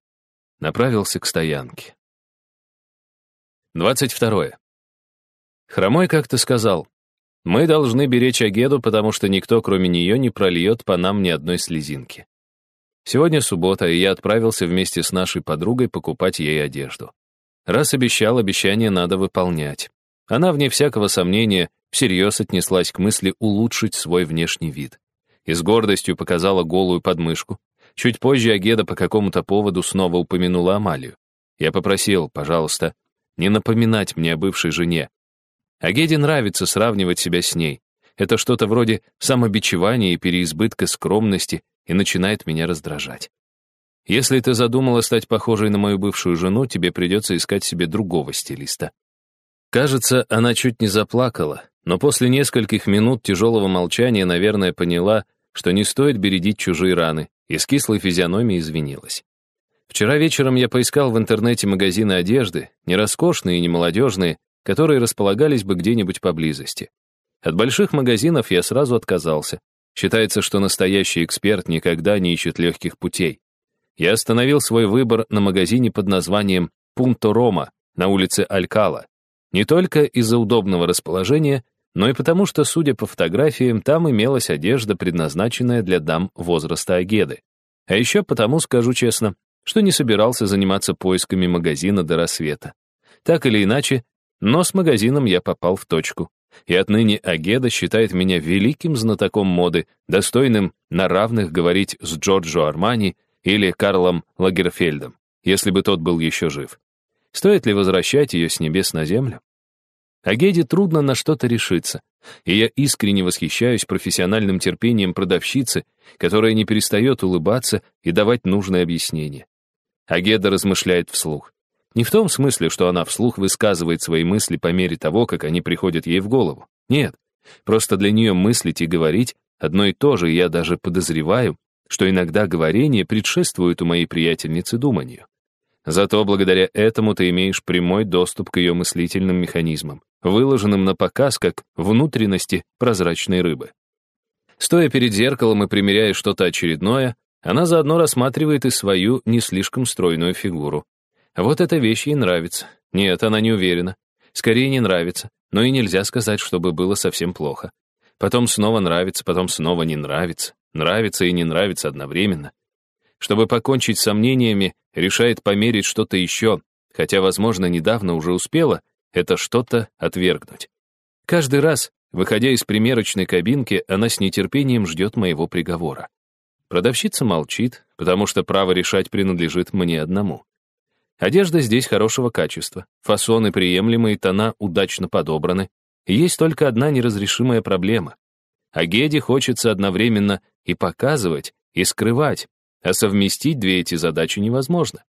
направился к стоянке. 22. Хромой как-то сказал, «Мы должны беречь Агеду, потому что никто, кроме нее, не прольет по нам ни одной слезинки». Сегодня суббота, и я отправился вместе с нашей подругой покупать ей одежду. Раз обещал, обещание надо выполнять. Она, вне всякого сомнения, всерьез отнеслась к мысли улучшить свой внешний вид и с гордостью показала голую подмышку. Чуть позже Агеда по какому-то поводу снова упомянула Амалию. Я попросил, пожалуйста, не напоминать мне о бывшей жене. Агеде нравится сравнивать себя с ней. Это что-то вроде самобичевания и переизбытка скромности и начинает меня раздражать. Если ты задумала стать похожей на мою бывшую жену, тебе придется искать себе другого стилиста. Кажется, она чуть не заплакала, но после нескольких минут тяжелого молчания, наверное, поняла, что не стоит бередить чужие раны, и с кислой физиономией извинилась. Вчера вечером я поискал в интернете магазины одежды, не роскошные и не молодежные, которые располагались бы где-нибудь поблизости. От больших магазинов я сразу отказался. Считается, что настоящий эксперт никогда не ищет легких путей. Я остановил свой выбор на магазине под названием «Пунто Рома» на улице Алькала. Не только из-за удобного расположения, но и потому, что, судя по фотографиям, там имелась одежда, предназначенная для дам возраста Агеды. А еще потому, скажу честно, что не собирался заниматься поисками магазина до рассвета. Так или иначе, но с магазином я попал в точку. И отныне Агеда считает меня великим знатоком моды, достойным на равных говорить с Джорджо Армани или Карлом Лагерфельдом, если бы тот был еще жив. Стоит ли возвращать ее с небес на землю? А Геде трудно на что-то решиться, и я искренне восхищаюсь профессиональным терпением продавщицы, которая не перестает улыбаться и давать нужное объяснение. Агеда размышляет вслух. Не в том смысле, что она вслух высказывает свои мысли по мере того, как они приходят ей в голову. Нет, просто для нее мыслить и говорить одно и то же, и я даже подозреваю, что иногда говорение предшествует у моей приятельницы думанию. Зато благодаря этому ты имеешь прямой доступ к ее мыслительным механизмам, выложенным на показ как внутренности прозрачной рыбы. Стоя перед зеркалом и примеряя что-то очередное, она заодно рассматривает и свою не слишком стройную фигуру. Вот эта вещь ей нравится. Нет, она не уверена. Скорее не нравится, но и нельзя сказать, чтобы было совсем плохо. Потом снова нравится, потом снова не нравится. Нравится и не нравится одновременно. Чтобы покончить с сомнениями, решает померить что-то еще, хотя, возможно, недавно уже успела это что-то отвергнуть. Каждый раз, выходя из примерочной кабинки, она с нетерпением ждет моего приговора. Продавщица молчит, потому что право решать принадлежит мне одному. Одежда здесь хорошего качества, фасоны приемлемые, тона удачно подобраны. есть только одна неразрешимая проблема. А Геде хочется одновременно и показывать, и скрывать, а совместить две эти задачи невозможно.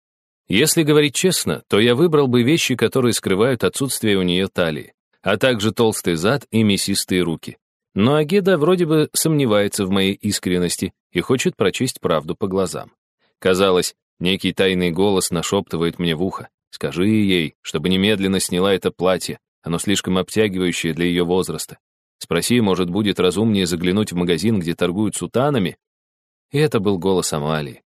Если говорить честно, то я выбрал бы вещи, которые скрывают отсутствие у нее талии, а также толстый зад и мясистые руки. Но Агеда вроде бы сомневается в моей искренности и хочет прочесть правду по глазам. Казалось, некий тайный голос нашептывает мне в ухо. Скажи ей, чтобы немедленно сняла это платье, оно слишком обтягивающее для ее возраста. Спроси, может, будет разумнее заглянуть в магазин, где торгуют сутанами, и это был голос Амалии.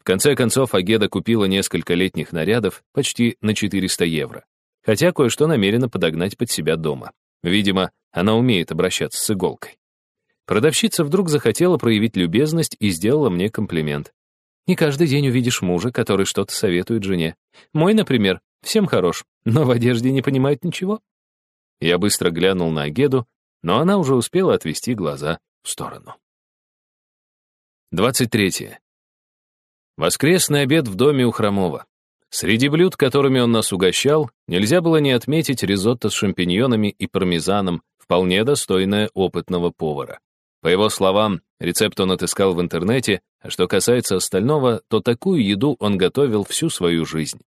В конце концов, Агеда купила несколько летних нарядов почти на 400 евро, хотя кое-что намерена подогнать под себя дома. Видимо, она умеет обращаться с иголкой. Продавщица вдруг захотела проявить любезность и сделала мне комплимент. Не каждый день увидишь мужа, который что-то советует жене. Мой, например, всем хорош, но в одежде не понимает ничего. Я быстро глянул на Агеду, но она уже успела отвести глаза в сторону. 23. Воскресный обед в доме у Хромова. Среди блюд, которыми он нас угощал, нельзя было не отметить ризотто с шампиньонами и пармезаном, вполне достойное опытного повара. По его словам, рецепт он отыскал в интернете, а что касается остального, то такую еду он готовил всю свою жизнь.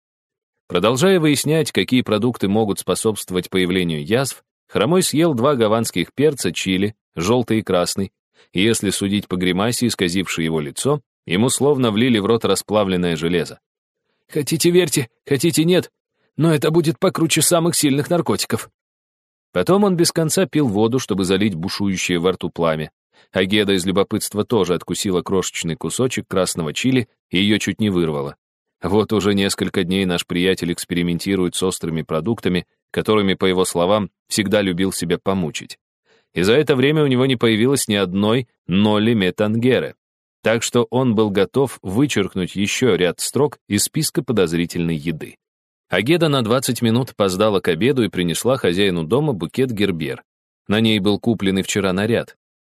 Продолжая выяснять, какие продукты могут способствовать появлению язв, Хромой съел два гаванских перца чили, желтый и красный, и если судить по гримасе, исказившей его лицо, ему словно влили в рот расплавленное железо. Хотите верьте, хотите нет, но это будет покруче самых сильных наркотиков. Потом он без конца пил воду, чтобы залить бушующее во рту пламя. А Геда из любопытства тоже откусила крошечный кусочек красного чили и ее чуть не вырвала. Вот уже несколько дней наш приятель экспериментирует с острыми продуктами, которыми, по его словам, всегда любил себя помучить. И за это время у него не появилось ни одной ноли метангеры. Так что он был готов вычеркнуть еще ряд строк из списка подозрительной еды. Агеда на 20 минут опоздала к обеду и принесла хозяину дома букет гербер. На ней был купленный вчера наряд.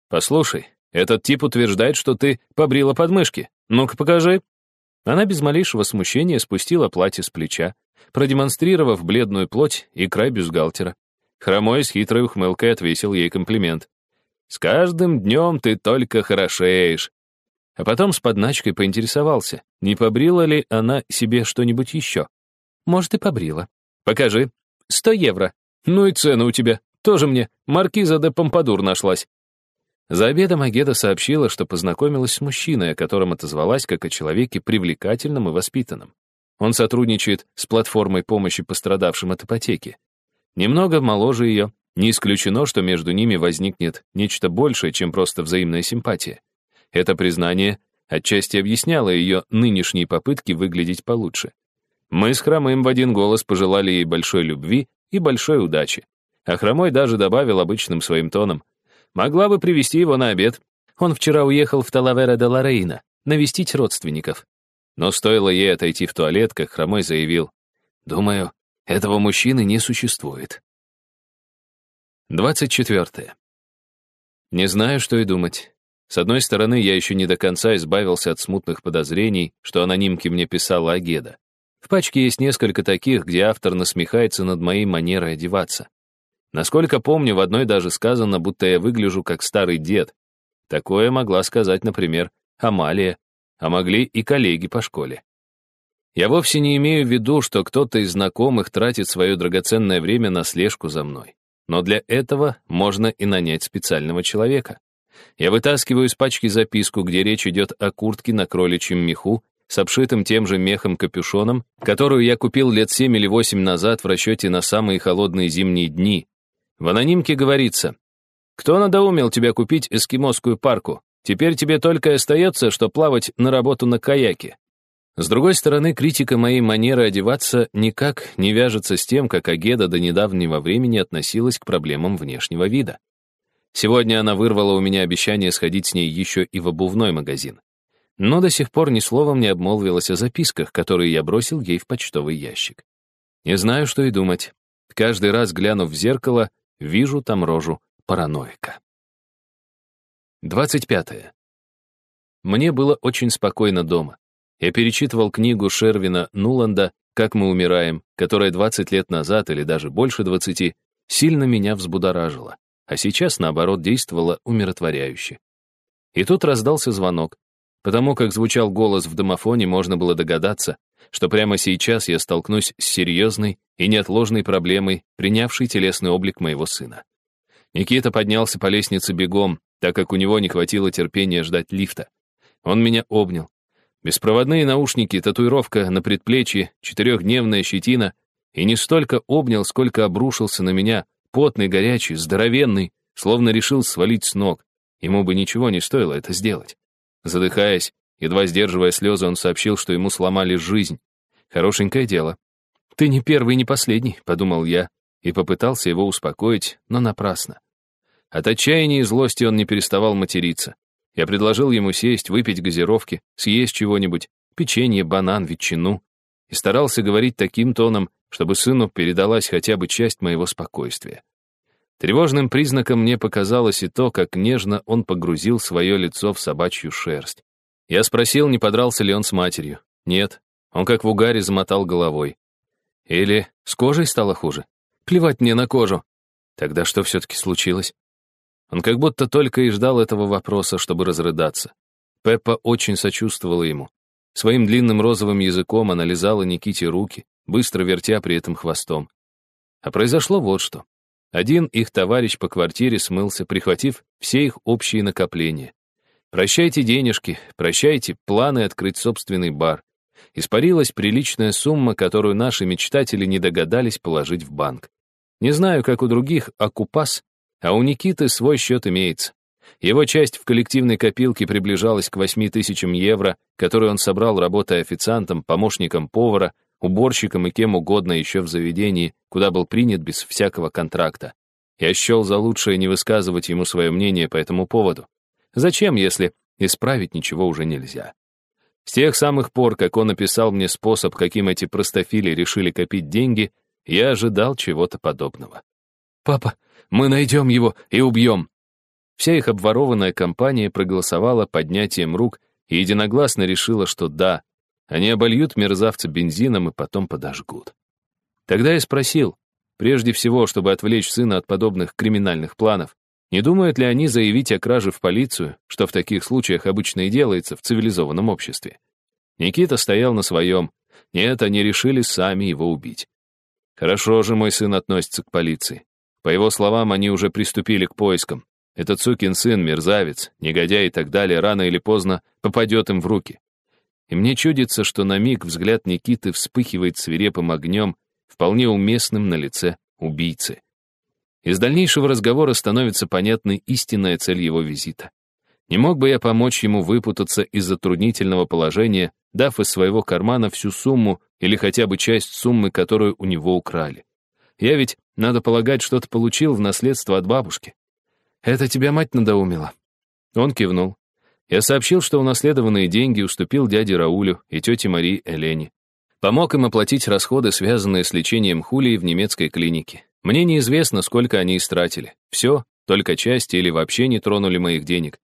«Послушай, этот тип утверждает, что ты побрила подмышки. Ну-ка покажи». Она без малейшего смущения спустила платье с плеча, продемонстрировав бледную плоть и край бюстгальтера. Хромой с хитрой ухмылкой отвесил ей комплимент. «С каждым днем ты только хорошеешь. А потом с подначкой поинтересовался, не побрила ли она себе что-нибудь еще. Может, и побрила. Покажи. Сто евро. Ну и цена у тебя. Тоже мне. Маркиза де Помпадур нашлась. За обедом Агеда сообщила, что познакомилась с мужчиной, о котором отозвалась как о человеке привлекательном и воспитанном. Он сотрудничает с платформой помощи пострадавшим от ипотеки. Немного моложе ее, не исключено, что между ними возникнет нечто большее, чем просто взаимная симпатия. Это признание отчасти объясняло ее нынешние попытки выглядеть получше. Мы с Хромым в один голос пожелали ей большой любви и большой удачи. А Хромой даже добавил обычным своим тоном. «Могла бы привести его на обед. Он вчера уехал в Талавера де Лорейна навестить родственников». Но стоило ей отойти в туалет, как Хромой заявил. «Думаю, этого мужчины не существует». 24. Не знаю, что и думать. С одной стороны, я еще не до конца избавился от смутных подозрений, что анонимки мне писала Агеда. В пачке есть несколько таких, где автор насмехается над моей манерой одеваться. Насколько помню, в одной даже сказано, будто я выгляжу как старый дед. Такое могла сказать, например, Амалия, а могли и коллеги по школе. Я вовсе не имею в виду, что кто-то из знакомых тратит свое драгоценное время на слежку за мной. Но для этого можно и нанять специального человека. Я вытаскиваю из пачки записку, где речь идет о куртке на кроличьем меху с обшитым тем же мехом капюшоном, которую я купил лет семь или восемь назад в расчете на самые холодные зимние дни. В анонимке говорится, «Кто надоумел тебя купить эскимосскую парку? Теперь тебе только и остается, что плавать на работу на каяке». С другой стороны, критика моей манеры одеваться никак не вяжется с тем, как Агеда до недавнего времени относилась к проблемам внешнего вида. Сегодня она вырвала у меня обещание сходить с ней еще и в обувной магазин. Но до сих пор ни словом не обмолвилась о записках, которые я бросил ей в почтовый ящик. Не знаю, что и думать. Каждый раз, глянув в зеркало, вижу там рожу параноика. 25. Мне было очень спокойно дома. Я перечитывал книгу Шервина Нуланда «Как мы умираем», которая 20 лет назад, или даже больше 20, сильно меня взбудоражила а сейчас, наоборот, действовало умиротворяюще. И тут раздался звонок. Потому как звучал голос в домофоне, можно было догадаться, что прямо сейчас я столкнусь с серьезной и неотложной проблемой, принявшей телесный облик моего сына. Никита поднялся по лестнице бегом, так как у него не хватило терпения ждать лифта. Он меня обнял. Беспроводные наушники, татуировка на предплечье, четырехдневная щетина. И не столько обнял, сколько обрушился на меня, Потный, горячий, здоровенный, словно решил свалить с ног. Ему бы ничего не стоило это сделать. Задыхаясь, едва сдерживая слезы, он сообщил, что ему сломали жизнь. Хорошенькое дело. «Ты не первый, не последний», — подумал я, и попытался его успокоить, но напрасно. От отчаяния и злости он не переставал материться. Я предложил ему сесть, выпить газировки, съесть чего-нибудь, печенье, банан, ветчину, и старался говорить таким тоном, чтобы сыну передалась хотя бы часть моего спокойствия. Тревожным признаком мне показалось и то, как нежно он погрузил свое лицо в собачью шерсть. Я спросил, не подрался ли он с матерью. Нет, он как в угаре замотал головой. Или с кожей стало хуже? Плевать мне на кожу. Тогда что все-таки случилось? Он как будто только и ждал этого вопроса, чтобы разрыдаться. Пеппа очень сочувствовала ему. Своим длинным розовым языком она лизала Никите руки, быстро вертя при этом хвостом. А произошло вот что. Один их товарищ по квартире смылся, прихватив все их общие накопления. Прощайте денежки, прощайте планы открыть собственный бар. Испарилась приличная сумма, которую наши мечтатели не догадались положить в банк. Не знаю, как у других, а Купас, а у Никиты свой счет имеется. Его часть в коллективной копилке приближалась к 8 тысячам евро, которые он собрал, работая официантом, помощником повара, уборщиком и кем угодно еще в заведении, куда был принят без всякого контракта. Я счел за лучшее не высказывать ему свое мнение по этому поводу. Зачем, если исправить ничего уже нельзя? С тех самых пор, как он описал мне способ, каким эти простофили решили копить деньги, я ожидал чего-то подобного. «Папа, мы найдем его и убьем!» Вся их обворованная компания проголосовала поднятием рук и единогласно решила, что да, они обольют мерзавца бензином и потом подожгут. Тогда я спросил, прежде всего, чтобы отвлечь сына от подобных криминальных планов, не думают ли они заявить о краже в полицию, что в таких случаях обычно и делается в цивилизованном обществе? Никита стоял на своем. Нет, они решили сами его убить. Хорошо же мой сын относится к полиции. По его словам, они уже приступили к поискам. Этот сукин сын, мерзавец, негодяй и так далее, рано или поздно попадет им в руки. И мне чудится, что на миг взгляд Никиты вспыхивает свирепым огнем, вполне уместным на лице убийцы. Из дальнейшего разговора становится понятной истинная цель его визита. Не мог бы я помочь ему выпутаться из затруднительного положения, дав из своего кармана всю сумму или хотя бы часть суммы, которую у него украли. Я ведь, надо полагать, что-то получил в наследство от бабушки. «Это тебя мать надоумила?» Он кивнул. Я сообщил, что унаследованные деньги уступил дяде Раулю и тете Марии Элене. Помог им оплатить расходы, связанные с лечением Хулии в немецкой клинике. Мне неизвестно, сколько они истратили. Все, только части или вообще не тронули моих денег.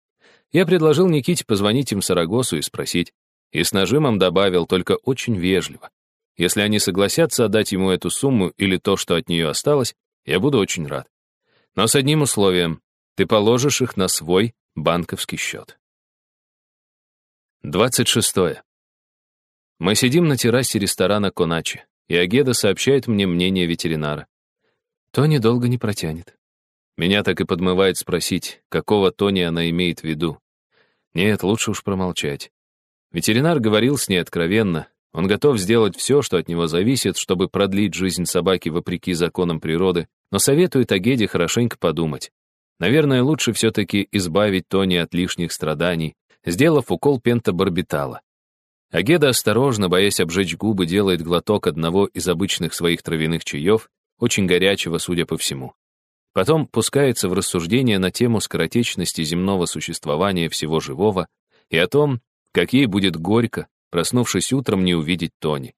Я предложил Никите позвонить им в Сарагосу и спросить. И с нажимом добавил, только очень вежливо. Если они согласятся отдать ему эту сумму или то, что от нее осталось, я буду очень рад. Но с одним условием. Ты положишь их на свой банковский счет. 26. Мы сидим на террасе ресторана Коначи, и Агеда сообщает мне мнение ветеринара. Тони долго не протянет. Меня так и подмывает спросить, какого Тони она имеет в виду. Нет, лучше уж промолчать. Ветеринар говорил с ней откровенно. Он готов сделать все, что от него зависит, чтобы продлить жизнь собаки вопреки законам природы, но советует Агеде хорошенько подумать. Наверное, лучше все-таки избавить Тони от лишних страданий, сделав укол пентабарбитала. Агеда осторожно, боясь обжечь губы, делает глоток одного из обычных своих травяных чаев, очень горячего, судя по всему. Потом пускается в рассуждение на тему скоротечности земного существования всего живого и о том, как ей будет горько, проснувшись утром, не увидеть Тони.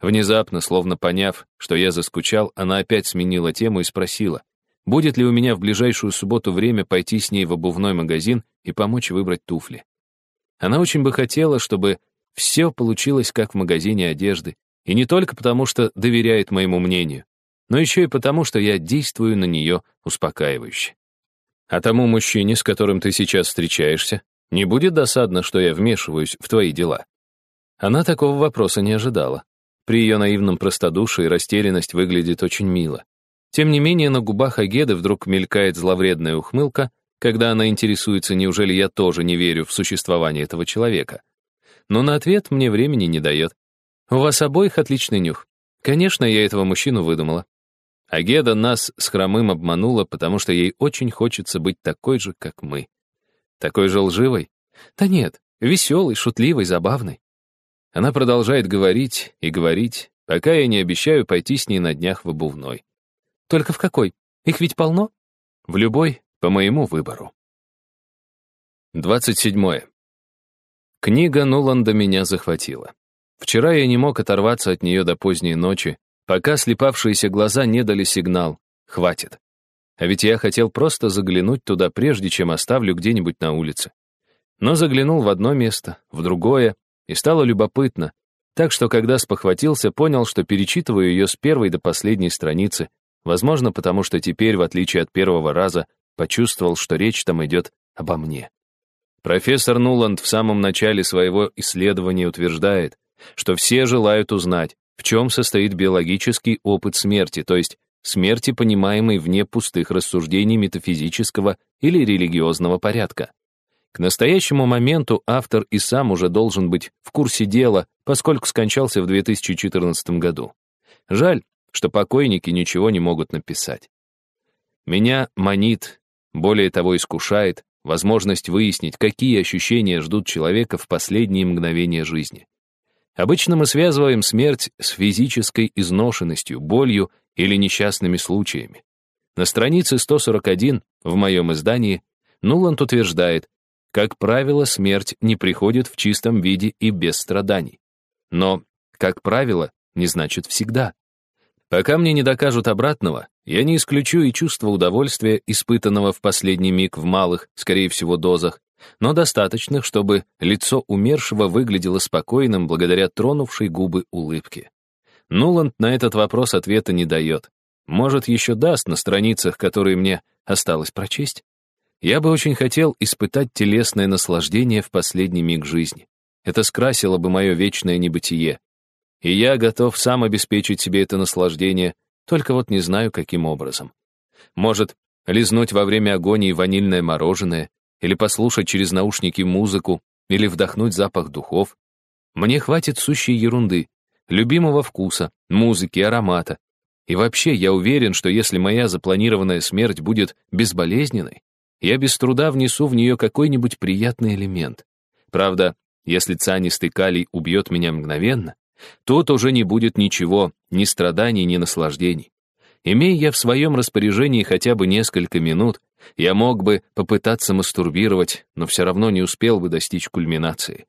Внезапно, словно поняв, что я заскучал, она опять сменила тему и спросила, будет ли у меня в ближайшую субботу время пойти с ней в обувной магазин и помочь выбрать туфли. Она очень бы хотела, чтобы все получилось как в магазине одежды, и не только потому, что доверяет моему мнению, но еще и потому, что я действую на нее успокаивающе. А тому мужчине, с которым ты сейчас встречаешься, не будет досадно, что я вмешиваюсь в твои дела? Она такого вопроса не ожидала. При ее наивном простодушии растерянность выглядит очень мило. Тем не менее, на губах Агеды вдруг мелькает зловредная ухмылка, когда она интересуется, неужели я тоже не верю в существование этого человека. Но на ответ мне времени не дает. У вас обоих отличный нюх. Конечно, я этого мужчину выдумала. Агеда нас с хромым обманула, потому что ей очень хочется быть такой же, как мы. Такой же лживой? Да нет, веселой, шутливой, забавной. Она продолжает говорить и говорить, пока я не обещаю пойти с ней на днях в обувной. Только в какой? Их ведь полно? В любой, по моему выбору. 27. Книга Нуланда меня захватила. Вчера я не мог оторваться от нее до поздней ночи, пока слепавшиеся глаза не дали сигнал «хватит». А ведь я хотел просто заглянуть туда, прежде чем оставлю где-нибудь на улице. Но заглянул в одно место, в другое, и стало любопытно, так что, когда спохватился, понял, что перечитываю ее с первой до последней страницы, возможно, потому что теперь, в отличие от первого раза, почувствовал, что речь там идет обо мне. Профессор Нуланд в самом начале своего исследования утверждает, что все желают узнать, в чем состоит биологический опыт смерти, то есть смерти, понимаемой вне пустых рассуждений метафизического или религиозного порядка. К настоящему моменту автор и сам уже должен быть в курсе дела, поскольку скончался в 2014 году. Жаль, что покойники ничего не могут написать. Меня манит, более того искушает, возможность выяснить, какие ощущения ждут человека в последние мгновения жизни. Обычно мы связываем смерть с физической изношенностью, болью или несчастными случаями. На странице 141 в моем издании Нуланд утверждает, как правило, смерть не приходит в чистом виде и без страданий. Но, как правило, не значит всегда. Пока мне не докажут обратного, я не исключу и чувство удовольствия, испытанного в последний миг в малых, скорее всего, дозах, но достаточных, чтобы лицо умершего выглядело спокойным благодаря тронувшей губы улыбке. Нуланд на этот вопрос ответа не дает. Может, еще даст на страницах, которые мне осталось прочесть? Я бы очень хотел испытать телесное наслаждение в последний миг жизни. Это скрасило бы мое вечное небытие. И я готов сам обеспечить себе это наслаждение, только вот не знаю, каким образом. Может, лизнуть во время агонии ванильное мороженое, или послушать через наушники музыку, или вдохнуть запах духов. Мне хватит сущей ерунды, любимого вкуса, музыки, аромата. И вообще, я уверен, что если моя запланированная смерть будет безболезненной, я без труда внесу в нее какой-нибудь приятный элемент. Правда, если цианистый калий убьет меня мгновенно, тут уже не будет ничего, ни страданий, ни наслаждений. Имея я в своем распоряжении хотя бы несколько минут, я мог бы попытаться мастурбировать, но все равно не успел бы достичь кульминации.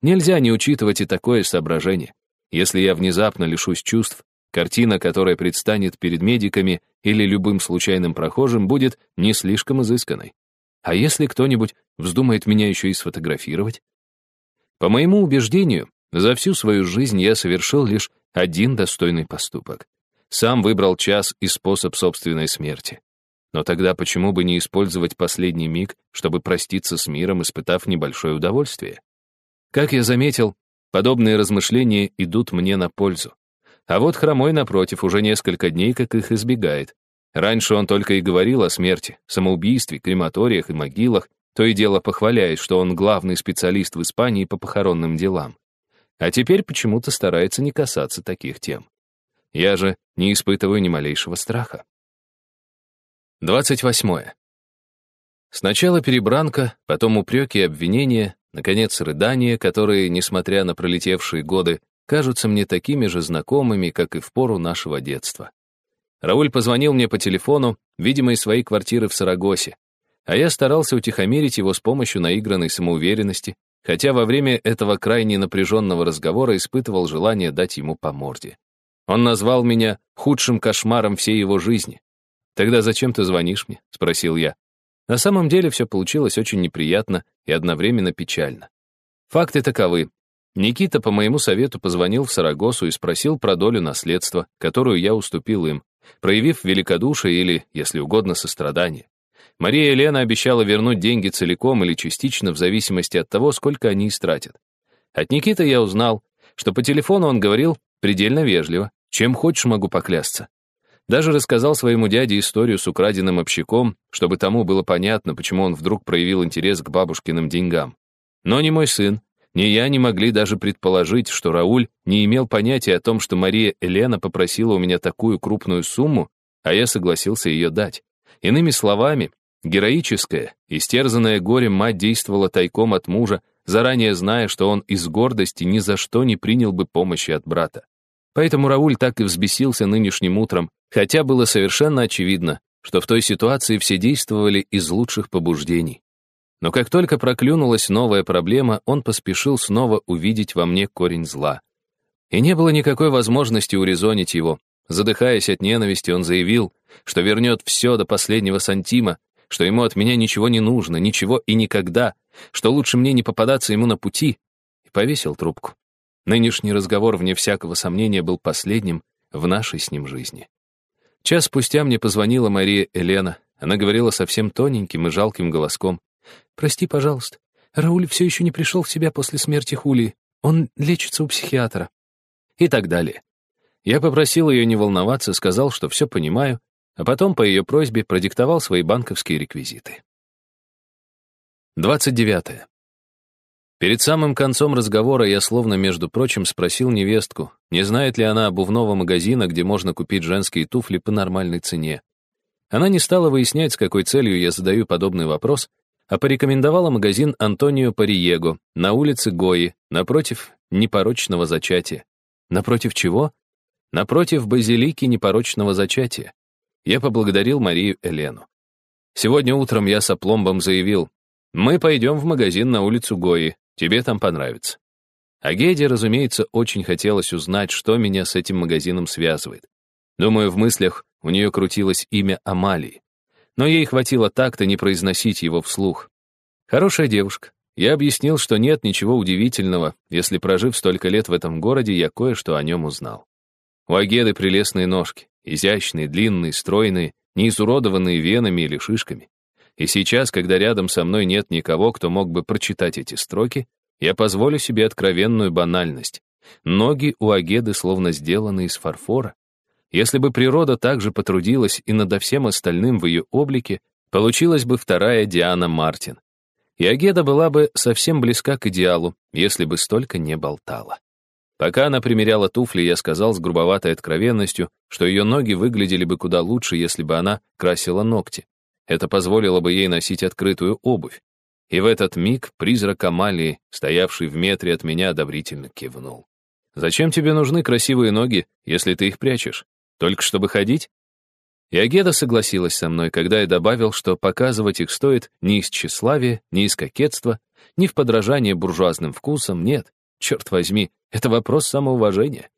Нельзя не учитывать и такое соображение. Если я внезапно лишусь чувств, картина, которая предстанет перед медиками или любым случайным прохожим, будет не слишком изысканной. А если кто-нибудь вздумает меня еще и сфотографировать? По моему убеждению, за всю свою жизнь я совершил лишь один достойный поступок. Сам выбрал час и способ собственной смерти. Но тогда почему бы не использовать последний миг, чтобы проститься с миром, испытав небольшое удовольствие? Как я заметил, подобные размышления идут мне на пользу. А вот Хромой, напротив, уже несколько дней как их избегает. Раньше он только и говорил о смерти, самоубийстве, крематориях и могилах, то и дело похваляясь, что он главный специалист в Испании по похоронным делам. А теперь почему-то старается не касаться таких тем. Я же не испытываю ни малейшего страха. 28. Сначала перебранка, потом упреки и обвинения, наконец, рыдания, которые, несмотря на пролетевшие годы, кажутся мне такими же знакомыми, как и в пору нашего детства. Рауль позвонил мне по телефону, видимо, из своей квартиры в Сарагосе, а я старался утихомирить его с помощью наигранной самоуверенности, хотя во время этого крайне напряженного разговора испытывал желание дать ему по морде. Он назвал меня худшим кошмаром всей его жизни. «Тогда зачем ты звонишь мне?» — спросил я. На самом деле все получилось очень неприятно и одновременно печально. Факты таковы. Никита по моему совету позвонил в Сарагосу и спросил про долю наследства, которую я уступил им, проявив великодушие или, если угодно, сострадание. Мария Елена обещала вернуть деньги целиком или частично в зависимости от того, сколько они истратят. От Никиты я узнал, что по телефону он говорил предельно вежливо, чем хочешь могу поклясться. Даже рассказал своему дяде историю с украденным общаком, чтобы тому было понятно, почему он вдруг проявил интерес к бабушкиным деньгам. Но ни мой сын, ни я не могли даже предположить, что Рауль не имел понятия о том, что Мария Елена попросила у меня такую крупную сумму, а я согласился ее дать. Иными словами, героическая, истерзанная горем мать действовала тайком от мужа, заранее зная, что он из гордости ни за что не принял бы помощи от брата. Поэтому Рауль так и взбесился нынешним утром, хотя было совершенно очевидно, что в той ситуации все действовали из лучших побуждений. Но как только проклюнулась новая проблема, он поспешил снова увидеть во мне корень зла. И не было никакой возможности урезонить его. Задыхаясь от ненависти, он заявил, что вернет все до последнего сантима, что ему от меня ничего не нужно, ничего и никогда, что лучше мне не попадаться ему на пути, и повесил трубку. Нынешний разговор, вне всякого сомнения, был последним в нашей с ним жизни. Час спустя мне позвонила Мария Елена. Она говорила совсем тоненьким и жалким голоском. «Прости, пожалуйста, Рауль все еще не пришел в себя после смерти Хули. Он лечится у психиатра». И так далее. Я попросил ее не волноваться, сказал, что все понимаю, а потом по ее просьбе продиктовал свои банковские реквизиты. 29. Перед самым концом разговора я словно, между прочим, спросил невестку, не знает ли она обувного магазина, где можно купить женские туфли по нормальной цене. Она не стала выяснять, с какой целью я задаю подобный вопрос, а порекомендовала магазин Антонио Париего на улице Гои, напротив непорочного зачатия. Напротив чего? Напротив базилики непорочного зачатия. Я поблагодарил Марию Элену. Сегодня утром я с опломбом заявил, мы пойдем в магазин на улицу Гои, Тебе там понравится. А Геде, разумеется, очень хотелось узнать, что меня с этим магазином связывает. Думаю, в мыслях у нее крутилось имя Амалии. Но ей хватило так-то не произносить его вслух. Хорошая девушка. Я объяснил, что нет ничего удивительного, если, прожив столько лет в этом городе, я кое-что о нем узнал. У Агеды прелестные ножки, изящные, длинные, стройные, не изуродованные венами или шишками. И сейчас, когда рядом со мной нет никого, кто мог бы прочитать эти строки, я позволю себе откровенную банальность. Ноги у Агеды словно сделаны из фарфора. Если бы природа также потрудилась и надо всем остальным в ее облике, получилась бы вторая Диана Мартин. И Агеда была бы совсем близка к идеалу, если бы столько не болтала. Пока она примеряла туфли, я сказал с грубоватой откровенностью, что ее ноги выглядели бы куда лучше, если бы она красила ногти. Это позволило бы ей носить открытую обувь. И в этот миг призрак Амалии, стоявший в метре от меня, одобрительно кивнул. «Зачем тебе нужны красивые ноги, если ты их прячешь? Только чтобы ходить?» И Агеда согласилась со мной, когда я добавил, что показывать их стоит не из тщеславия, не из кокетства, не в подражание буржуазным вкусам, нет. Черт возьми, это вопрос самоуважения.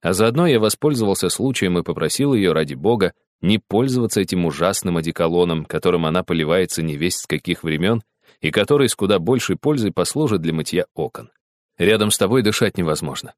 А заодно я воспользовался случаем и попросил ее, ради бога, не пользоваться этим ужасным одеколоном, которым она поливается невесть с каких времен, и который с куда большей пользой послужит для мытья окон. Рядом с тобой дышать невозможно.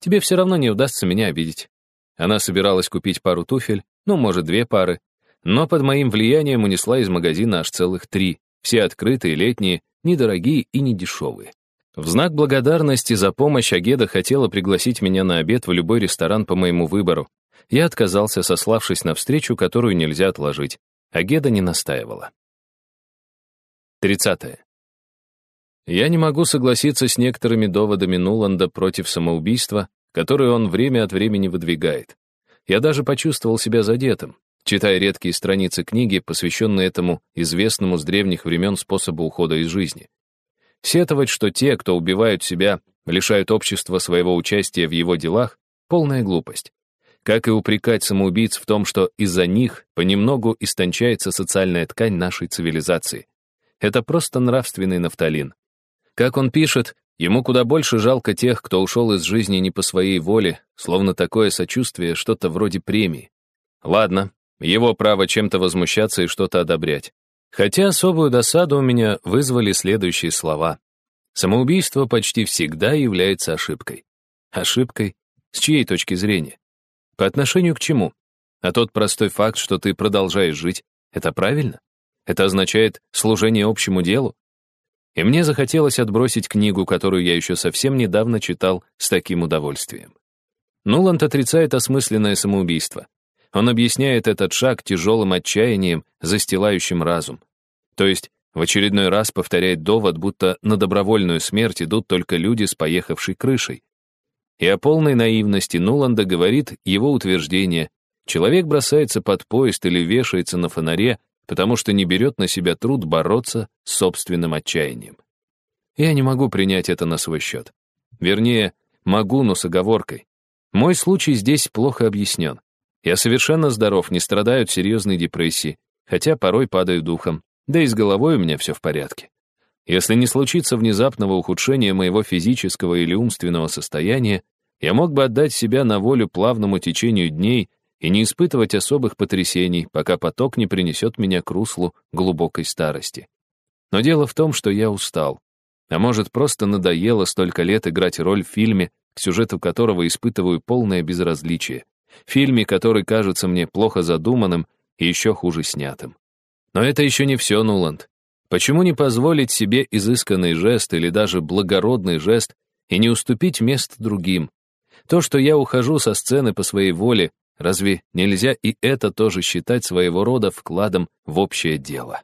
Тебе все равно не удастся меня обидеть. Она собиралась купить пару туфель, ну, может, две пары, но под моим влиянием унесла из магазина аж целых три, все открытые, летние, недорогие и недешевые. В знак благодарности за помощь Агеда хотела пригласить меня на обед в любой ресторан по моему выбору, я отказался, сославшись на встречу, которую нельзя отложить. А Геда не настаивала. 30. Я не могу согласиться с некоторыми доводами Нуланда против самоубийства, которые он время от времени выдвигает. Я даже почувствовал себя задетым, читая редкие страницы книги, посвященные этому известному с древних времен способу ухода из жизни. Сетовать, что те, кто убивают себя, лишают общества своего участия в его делах, полная глупость как и упрекать самоубийц в том, что из-за них понемногу истончается социальная ткань нашей цивилизации. Это просто нравственный нафталин. Как он пишет, ему куда больше жалко тех, кто ушел из жизни не по своей воле, словно такое сочувствие, что-то вроде премии. Ладно, его право чем-то возмущаться и что-то одобрять. Хотя особую досаду у меня вызвали следующие слова. Самоубийство почти всегда является ошибкой. Ошибкой? С чьей точки зрения? По отношению к чему? А тот простой факт, что ты продолжаешь жить, это правильно? Это означает служение общему делу? И мне захотелось отбросить книгу, которую я еще совсем недавно читал с таким удовольствием. Нуланд отрицает осмысленное самоубийство. Он объясняет этот шаг тяжелым отчаянием, застилающим разум. То есть в очередной раз повторяет довод, будто на добровольную смерть идут только люди с поехавшей крышей. И о полной наивности Нуланда говорит его утверждение. Человек бросается под поезд или вешается на фонаре, потому что не берет на себя труд бороться с собственным отчаянием. Я не могу принять это на свой счет. Вернее, могу, но с оговоркой. Мой случай здесь плохо объяснен. Я совершенно здоров, не страдаю от серьезной депрессии, хотя порой падаю духом, да и с головой у меня все в порядке. Если не случится внезапного ухудшения моего физического или умственного состояния, я мог бы отдать себя на волю плавному течению дней и не испытывать особых потрясений, пока поток не принесет меня к руслу глубокой старости. Но дело в том, что я устал. А может, просто надоело столько лет играть роль в фильме, к сюжету которого испытываю полное безразличие. Фильме, который кажется мне плохо задуманным и еще хуже снятым. Но это еще не все, Нуланд. Почему не позволить себе изысканный жест или даже благородный жест и не уступить место другим? То, что я ухожу со сцены по своей воле, разве нельзя и это тоже считать своего рода вкладом в общее дело?